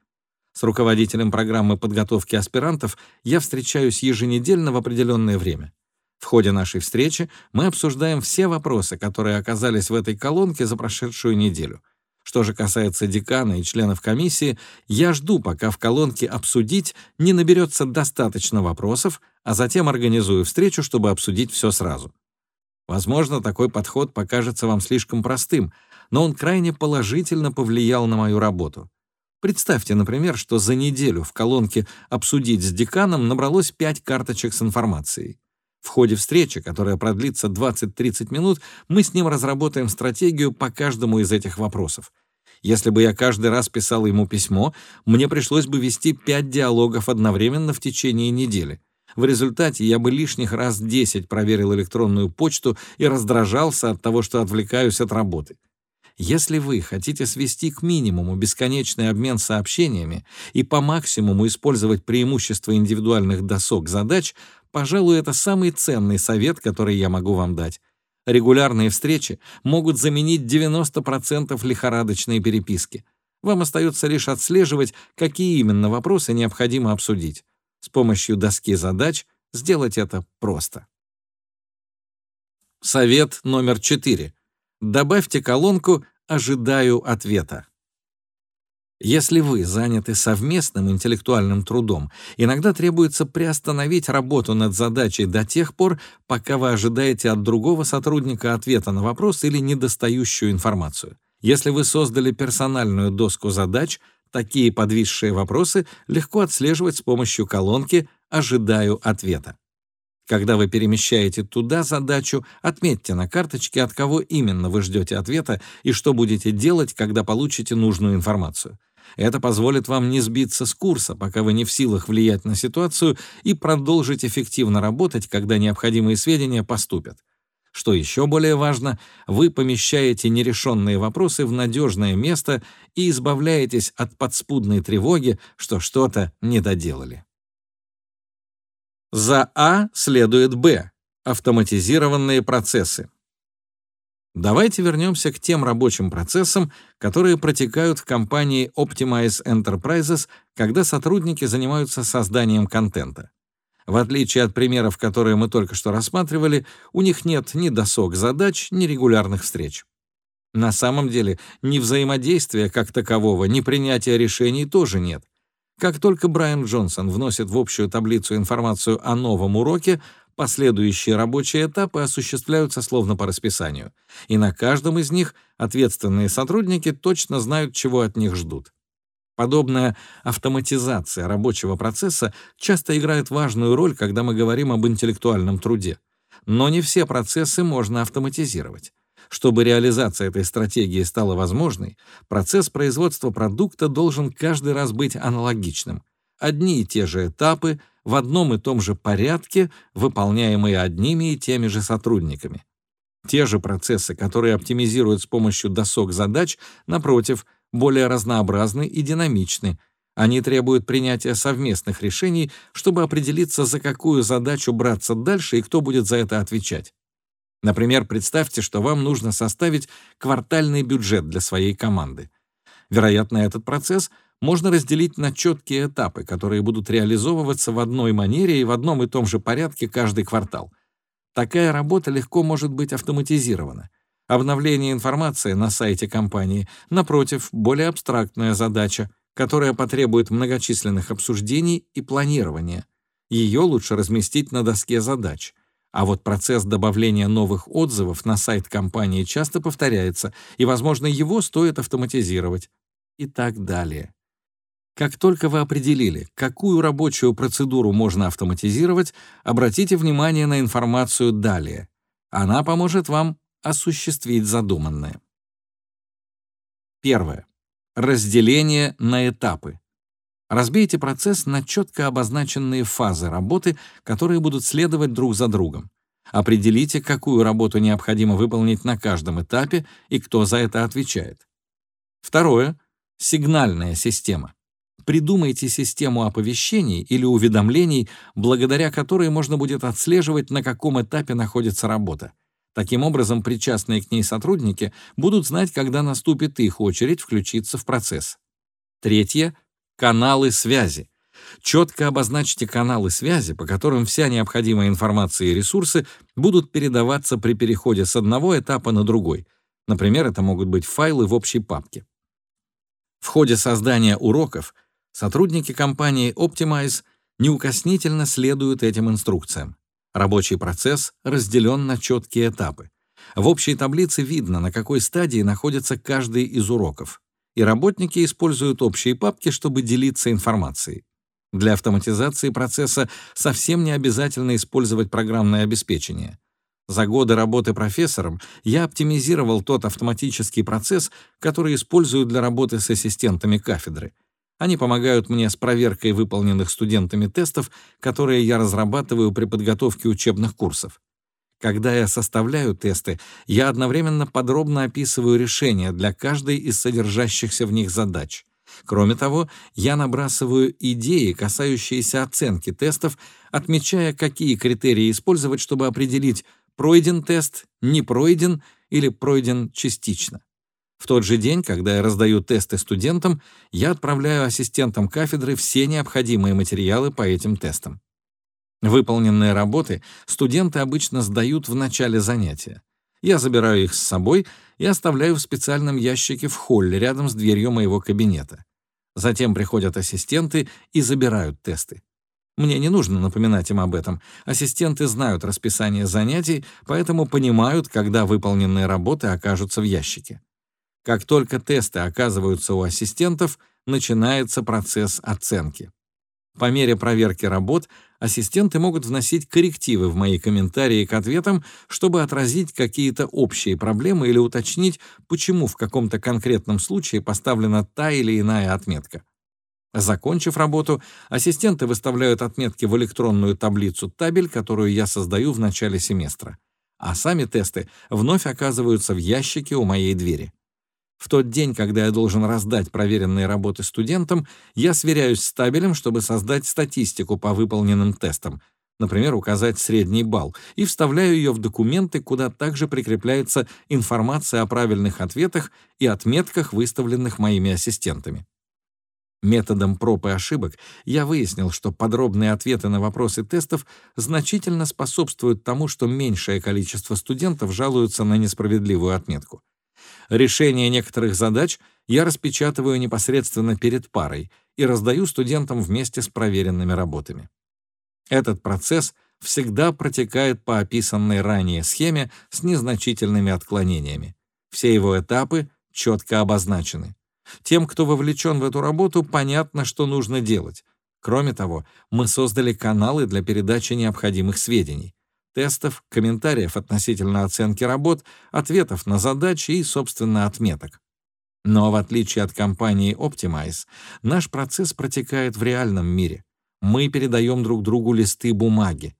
С руководителем программы подготовки аспирантов я встречаюсь еженедельно в определенное время. В ходе нашей встречи мы обсуждаем все вопросы, которые оказались в этой колонке за прошедшую неделю — что же касается декана и членов комиссии, я жду, пока в колонке «Обсудить» не наберется достаточно вопросов, а затем организую встречу, чтобы обсудить все сразу. Возможно, такой подход покажется вам слишком простым, но он крайне положительно повлиял на мою работу. Представьте, например, что за неделю в колонке «Обсудить с деканом» набралось 5 карточек с информацией. В ходе встречи, которая продлится 20-30 минут, мы с ним разработаем стратегию по каждому из этих вопросов. Если бы я каждый раз писал ему письмо, мне пришлось бы вести 5 диалогов одновременно в течение недели. В результате я бы лишних раз 10 проверил электронную почту и раздражался от того, что отвлекаюсь от работы. Если вы хотите свести к минимуму бесконечный обмен сообщениями и по максимуму использовать преимущества индивидуальных досок задач, Пожалуй, это самый ценный совет, который я могу вам дать. Регулярные встречи могут заменить 90% лихорадочной переписки. Вам остается лишь отслеживать, какие именно вопросы необходимо обсудить. С помощью доски задач сделать это просто. Совет номер 4. Добавьте колонку «Ожидаю ответа». Если вы заняты совместным интеллектуальным трудом, иногда требуется приостановить работу над задачей до тех пор, пока вы ожидаете от другого сотрудника ответа на вопрос или недостающую информацию. Если вы создали персональную доску задач, такие подвисшие вопросы легко отслеживать с помощью колонки «Ожидаю ответа». Когда вы перемещаете туда задачу, отметьте на карточке, от кого именно вы ждете ответа и что будете делать, когда получите нужную информацию. Это позволит вам не сбиться с курса, пока вы не в силах влиять на ситуацию и продолжить эффективно работать, когда необходимые сведения поступят. Что еще более важно, вы помещаете нерешенные вопросы в надежное место и избавляетесь от подспудной тревоги, что что-то не доделали. За А следует Б — автоматизированные процессы. Давайте вернемся к тем рабочим процессам, которые протекают в компании Optimize Enterprises, когда сотрудники занимаются созданием контента. В отличие от примеров, которые мы только что рассматривали, у них нет ни досок задач, ни регулярных встреч. На самом деле, ни взаимодействия как такового, ни принятия решений тоже нет. Как только Брайан Джонсон вносит в общую таблицу информацию о новом уроке, последующие рабочие этапы осуществляются словно по расписанию, и на каждом из них ответственные сотрудники точно знают, чего от них ждут. Подобная автоматизация рабочего процесса часто играет важную роль, когда мы говорим об интеллектуальном труде. Но не все процессы можно автоматизировать. Чтобы реализация этой стратегии стала возможной, процесс производства продукта должен каждый раз быть аналогичным. Одни и те же этапы, в одном и том же порядке, выполняемые одними и теми же сотрудниками. Те же процессы, которые оптимизируют с помощью досок задач, напротив, более разнообразны и динамичны. Они требуют принятия совместных решений, чтобы определиться, за какую задачу браться дальше и кто будет за это отвечать. Например, представьте, что вам нужно составить квартальный бюджет для своей команды. Вероятно, этот процесс можно разделить на четкие этапы, которые будут реализовываться в одной манере и в одном и том же порядке каждый квартал. Такая работа легко может быть автоматизирована. Обновление информации на сайте компании, напротив, более абстрактная задача, которая потребует многочисленных обсуждений и планирования. Ее лучше разместить на доске задач. А вот процесс добавления новых отзывов на сайт компании часто повторяется, и, возможно, его стоит автоматизировать. И так далее. Как только вы определили, какую рабочую процедуру можно автоматизировать, обратите внимание на информацию «Далее». Она поможет вам осуществить задуманное. Первое. Разделение на этапы. Разбейте процесс на четко обозначенные фазы работы, которые будут следовать друг за другом. Определите, какую работу необходимо выполнить на каждом этапе и кто за это отвечает. Второе. Сигнальная система. Придумайте систему оповещений или уведомлений, благодаря которой можно будет отслеживать, на каком этапе находится работа. Таким образом, причастные к ней сотрудники будут знать, когда наступит их очередь включиться в процесс. Третье — каналы связи. Четко обозначьте каналы связи, по которым вся необходимая информация и ресурсы будут передаваться при переходе с одного этапа на другой. Например, это могут быть файлы в общей папке. В ходе создания уроков сотрудники компании Optimize неукоснительно следуют этим инструкциям. Рабочий процесс разделен на четкие этапы. В общей таблице видно, на какой стадии находится каждый из уроков. И работники используют общие папки, чтобы делиться информацией. Для автоматизации процесса совсем не обязательно использовать программное обеспечение. За годы работы профессором я оптимизировал тот автоматический процесс, который использую для работы с ассистентами кафедры — они помогают мне с проверкой выполненных студентами тестов, которые я разрабатываю при подготовке учебных курсов. Когда я составляю тесты, я одновременно подробно описываю решения для каждой из содержащихся в них задач. Кроме того, я набрасываю идеи, касающиеся оценки тестов, отмечая, какие критерии использовать, чтобы определить, пройден тест, не пройден или пройден частично. В тот же день, когда я раздаю тесты студентам, я отправляю ассистентам кафедры все необходимые материалы по этим тестам. Выполненные работы студенты обычно сдают в начале занятия. Я забираю их с собой и оставляю в специальном ящике в холле рядом с дверью моего кабинета. Затем приходят ассистенты и забирают тесты. Мне не нужно напоминать им об этом. Ассистенты знают расписание занятий, поэтому понимают, когда выполненные работы окажутся в ящике. Как только тесты оказываются у ассистентов, начинается процесс оценки. По мере проверки работ ассистенты могут вносить коррективы в мои комментарии к ответам, чтобы отразить какие-то общие проблемы или уточнить, почему в каком-то конкретном случае поставлена та или иная отметка. Закончив работу, ассистенты выставляют отметки в электронную таблицу табель, которую я создаю в начале семестра. а сами тесты вновь оказываются в ящике у моей двери. В тот день, когда я должен раздать проверенные работы студентам, я сверяюсь с табелем, чтобы создать статистику по выполненным тестам, например, указать средний балл, и вставляю ее в документы, куда также прикрепляется информация о правильных ответах и отметках, выставленных моими ассистентами. Методом проб и ошибок я выяснил, что подробные ответы на вопросы тестов значительно способствуют тому, что меньшее количество студентов жалуются на несправедливую отметку. Решение некоторых задач я распечатываю непосредственно перед парой и раздаю студентам вместе с проверенными работами. Этот процесс всегда протекает по описанной ранее схеме с незначительными отклонениями. Все его этапы четко обозначены. Тем, кто вовлечен в эту работу, понятно, что нужно делать. Кроме того, мы создали каналы для передачи необходимых сведений тестов, комментариев относительно оценки работ, ответов на задачи и, собственно, отметок. Но в отличие от компании Optimize, наш процесс протекает в реальном мире. Мы передаем друг другу листы бумаги.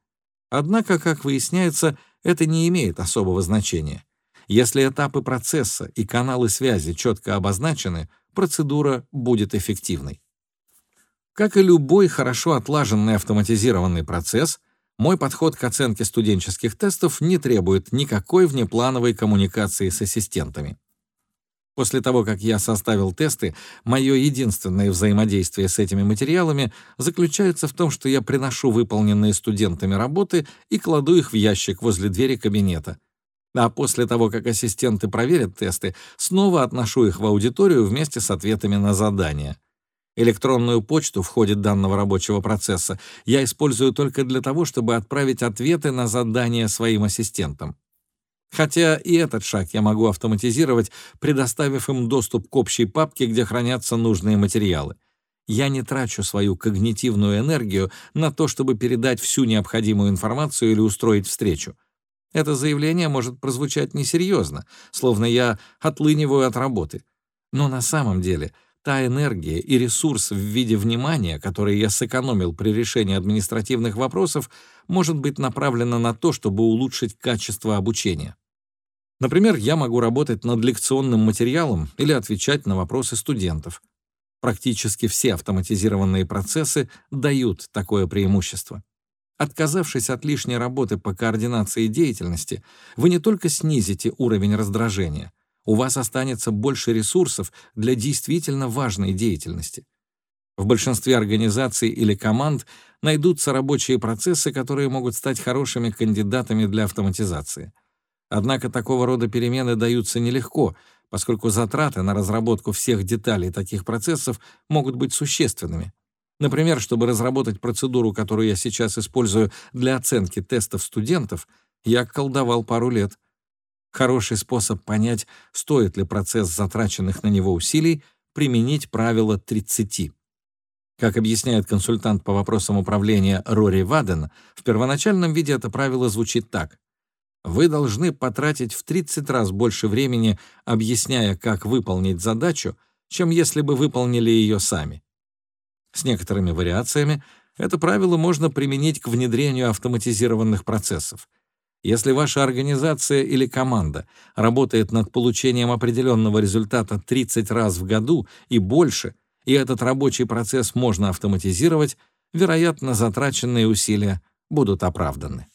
Однако, как выясняется, это не имеет особого значения. Если этапы процесса и каналы связи четко обозначены, процедура будет эффективной. Как и любой хорошо отлаженный автоматизированный процесс, мой подход к оценке студенческих тестов не требует никакой внеплановой коммуникации с ассистентами. После того, как я составил тесты, мое единственное взаимодействие с этими материалами заключается в том, что я приношу выполненные студентами работы и кладу их в ящик возле двери кабинета. А после того, как ассистенты проверят тесты, снова отношу их в аудиторию вместе с ответами на задания. Электронную почту в ходе данного рабочего процесса я использую только для того, чтобы отправить ответы на задания своим ассистентам. Хотя и этот шаг я могу автоматизировать, предоставив им доступ к общей папке, где хранятся нужные материалы. Я не трачу свою когнитивную энергию на то, чтобы передать всю необходимую информацию или устроить встречу. Это заявление может прозвучать несерьезно, словно я отлыниваю от работы. Но на самом деле — Та энергия и ресурс в виде внимания, который я сэкономил при решении административных вопросов, может быть направлена на то, чтобы улучшить качество обучения. Например, я могу работать над лекционным материалом или отвечать на вопросы студентов. Практически все автоматизированные процессы дают такое преимущество. Отказавшись от лишней работы по координации деятельности, вы не только снизите уровень раздражения — у вас останется больше ресурсов для действительно важной деятельности. В большинстве организаций или команд найдутся рабочие процессы, которые могут стать хорошими кандидатами для автоматизации. Однако такого рода перемены даются нелегко, поскольку затраты на разработку всех деталей таких процессов могут быть существенными. Например, чтобы разработать процедуру, которую я сейчас использую для оценки тестов студентов, я колдовал пару лет — Хороший способ понять, стоит ли процесс затраченных на него усилий, применить правило 30. Как объясняет консультант по вопросам управления Рори Ваден, в первоначальном виде это правило звучит так. Вы должны потратить в 30 раз больше времени, объясняя, как выполнить задачу, чем если бы выполнили ее сами. С некоторыми вариациями это правило можно применить к внедрению автоматизированных процессов — если ваша организация или команда работает над получением определенного результата 30 раз в году и больше, и этот рабочий процесс можно автоматизировать, вероятно, затраченные усилия будут оправданы.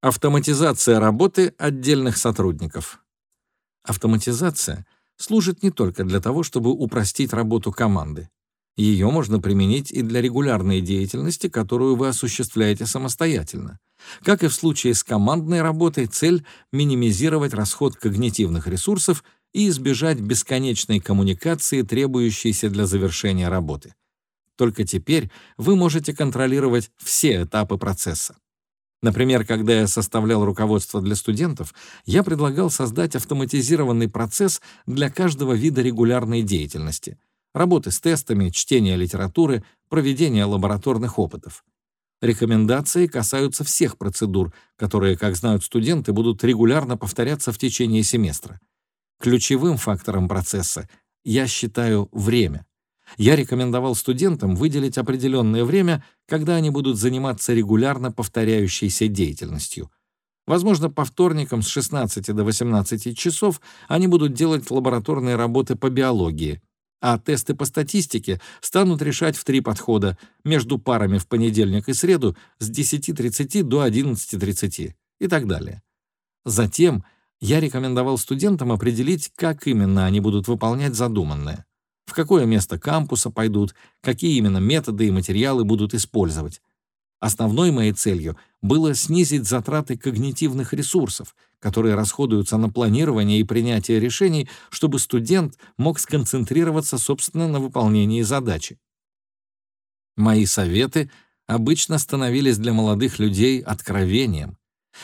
Автоматизация работы отдельных сотрудников. Автоматизация служит не только для того, чтобы упростить работу команды. Ее можно применить и для регулярной деятельности, которую вы осуществляете самостоятельно. Как и в случае с командной работой, цель — минимизировать расход когнитивных ресурсов и избежать бесконечной коммуникации, требующейся для завершения работы. Только теперь вы можете контролировать все этапы процесса. Например, когда я составлял руководство для студентов, я предлагал создать автоматизированный процесс для каждого вида регулярной деятельности — работы с тестами, чтения литературы, проведения лабораторных опытов. Рекомендации касаются всех процедур, которые, как знают студенты, будут регулярно повторяться в течение семестра. Ключевым фактором процесса я считаю время. Я рекомендовал студентам выделить определенное время, когда они будут заниматься регулярно повторяющейся деятельностью. Возможно, по вторникам с 16 до 18 часов они будут делать лабораторные работы по биологии, а тесты по статистике станут решать в три подхода между парами в понедельник и среду с 10.30 до 11.30 и так далее. Затем я рекомендовал студентам определить, как именно они будут выполнять задуманное, в какое место кампуса пойдут, какие именно методы и материалы будут использовать. Основной моей целью было снизить затраты когнитивных ресурсов, которые расходуются на планирование и принятие решений, чтобы студент мог сконцентрироваться, собственно, на выполнении задачи. Мои советы обычно становились для молодых людей откровением.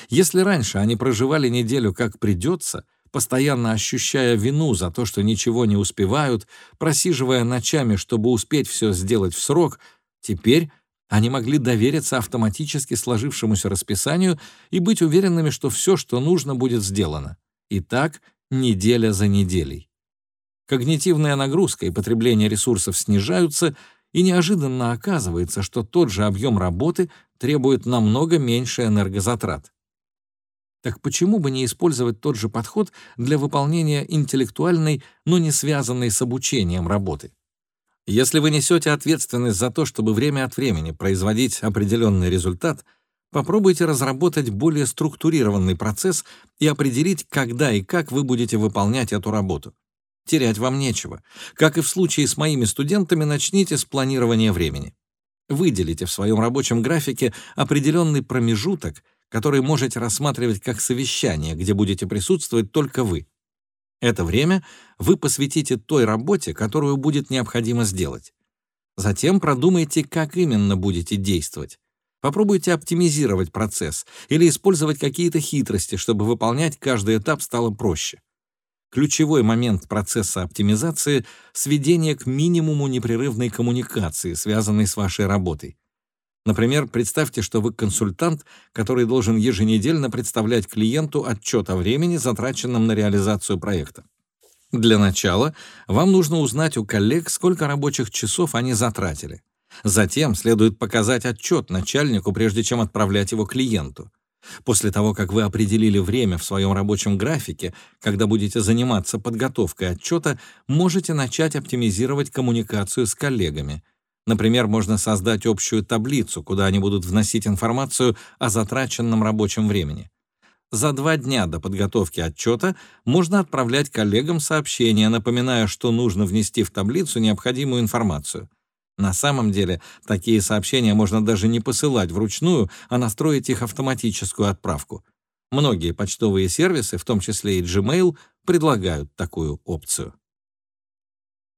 Если раньше они проживали неделю как придется, постоянно ощущая вину за то, что ничего не успевают, просиживая ночами, чтобы успеть все сделать в срок, теперь они могли довериться автоматически сложившемуся расписанию и быть уверенными, что все, что нужно, будет сделано. И так неделя за неделей. Когнитивная нагрузка и потребление ресурсов снижаются, и неожиданно оказывается, что тот же объем работы требует намного меньше энергозатрат. Так почему бы не использовать тот же подход для выполнения интеллектуальной, но не связанной с обучением работы? Если вы несете ответственность за то, чтобы время от времени производить определенный результат, попробуйте разработать более структурированный процесс и определить, когда и как вы будете выполнять эту работу. Терять вам нечего. Как и в случае с моими студентами, начните с планирования времени. Выделите в своем рабочем графике определенный промежуток, который можете рассматривать как совещание, где будете присутствовать только вы. Это время вы посвятите той работе, которую будет необходимо сделать. Затем продумайте, как именно будете действовать. Попробуйте оптимизировать процесс или использовать какие-то хитрости, чтобы выполнять каждый этап стало проще. Ключевой момент процесса оптимизации — сведение к минимуму непрерывной коммуникации, связанной с вашей работой. Например, представьте, что вы консультант, который должен еженедельно представлять клиенту отчет о времени, затраченном на реализацию проекта. Для начала вам нужно узнать у коллег, сколько рабочих часов они затратили. Затем следует показать отчет начальнику, прежде чем отправлять его клиенту. После того, как вы определили время в своем рабочем графике, когда будете заниматься подготовкой отчета, можете начать оптимизировать коммуникацию с коллегами — Например, можно создать общую таблицу, куда они будут вносить информацию о затраченном рабочем времени. За два дня до подготовки отчета можно отправлять коллегам сообщения, напоминая, что нужно внести в таблицу необходимую информацию. На самом деле, такие сообщения можно даже не посылать вручную, а настроить их автоматическую отправку. Многие почтовые сервисы, в том числе и Gmail, предлагают такую опцию.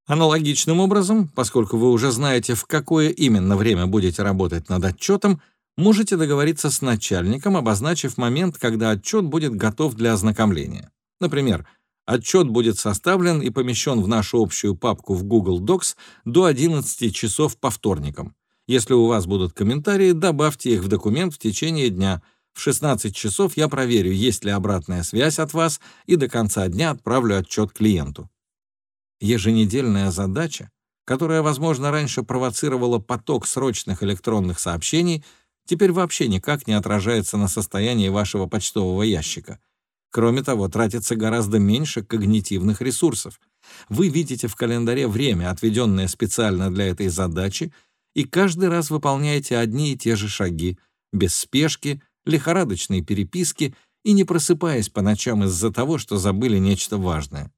Аналогичным образом, поскольку вы уже знаете, в какое именно время будете работать над отчетом, можете договориться с начальником, обозначив момент, когда отчет будет готов для ознакомления. Например, отчет будет составлен и помещен в нашу общую папку в Google Docs до 11 часов по вторникам. Если у вас будут комментарии, добавьте их в документ в течение дня. В 16 часов я проверю, есть ли обратная связь от вас, и до конца дня отправлю отчет клиенту еженедельная задача, которая, возможно, раньше провоцировала поток срочных электронных сообщений, теперь вообще никак не отражается на состоянии вашего почтового ящика. Кроме того, тратится гораздо меньше когнитивных ресурсов. Вы видите в календаре время, отведенное специально для этой задачи, и каждый раз выполняете одни и те же шаги, без спешки, лихорадочной переписки и не просыпаясь по ночам из-за того, что забыли нечто важное.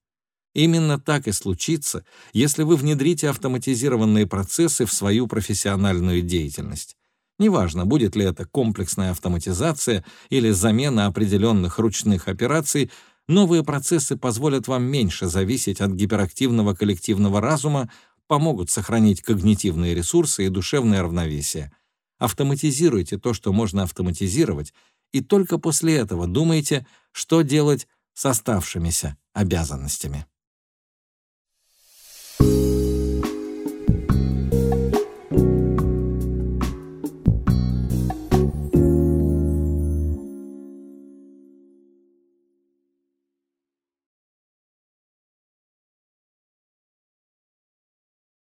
Именно так и случится, если вы внедрите автоматизированные процессы в свою профессиональную деятельность. Неважно, будет ли это комплексная автоматизация или замена определенных ручных операций, новые процессы позволят вам меньше зависеть от гиперактивного коллективного разума, помогут сохранить когнитивные ресурсы и душевное равновесие. Автоматизируйте то, что можно автоматизировать, и только после этого думайте, что делать с оставшимися обязанностями.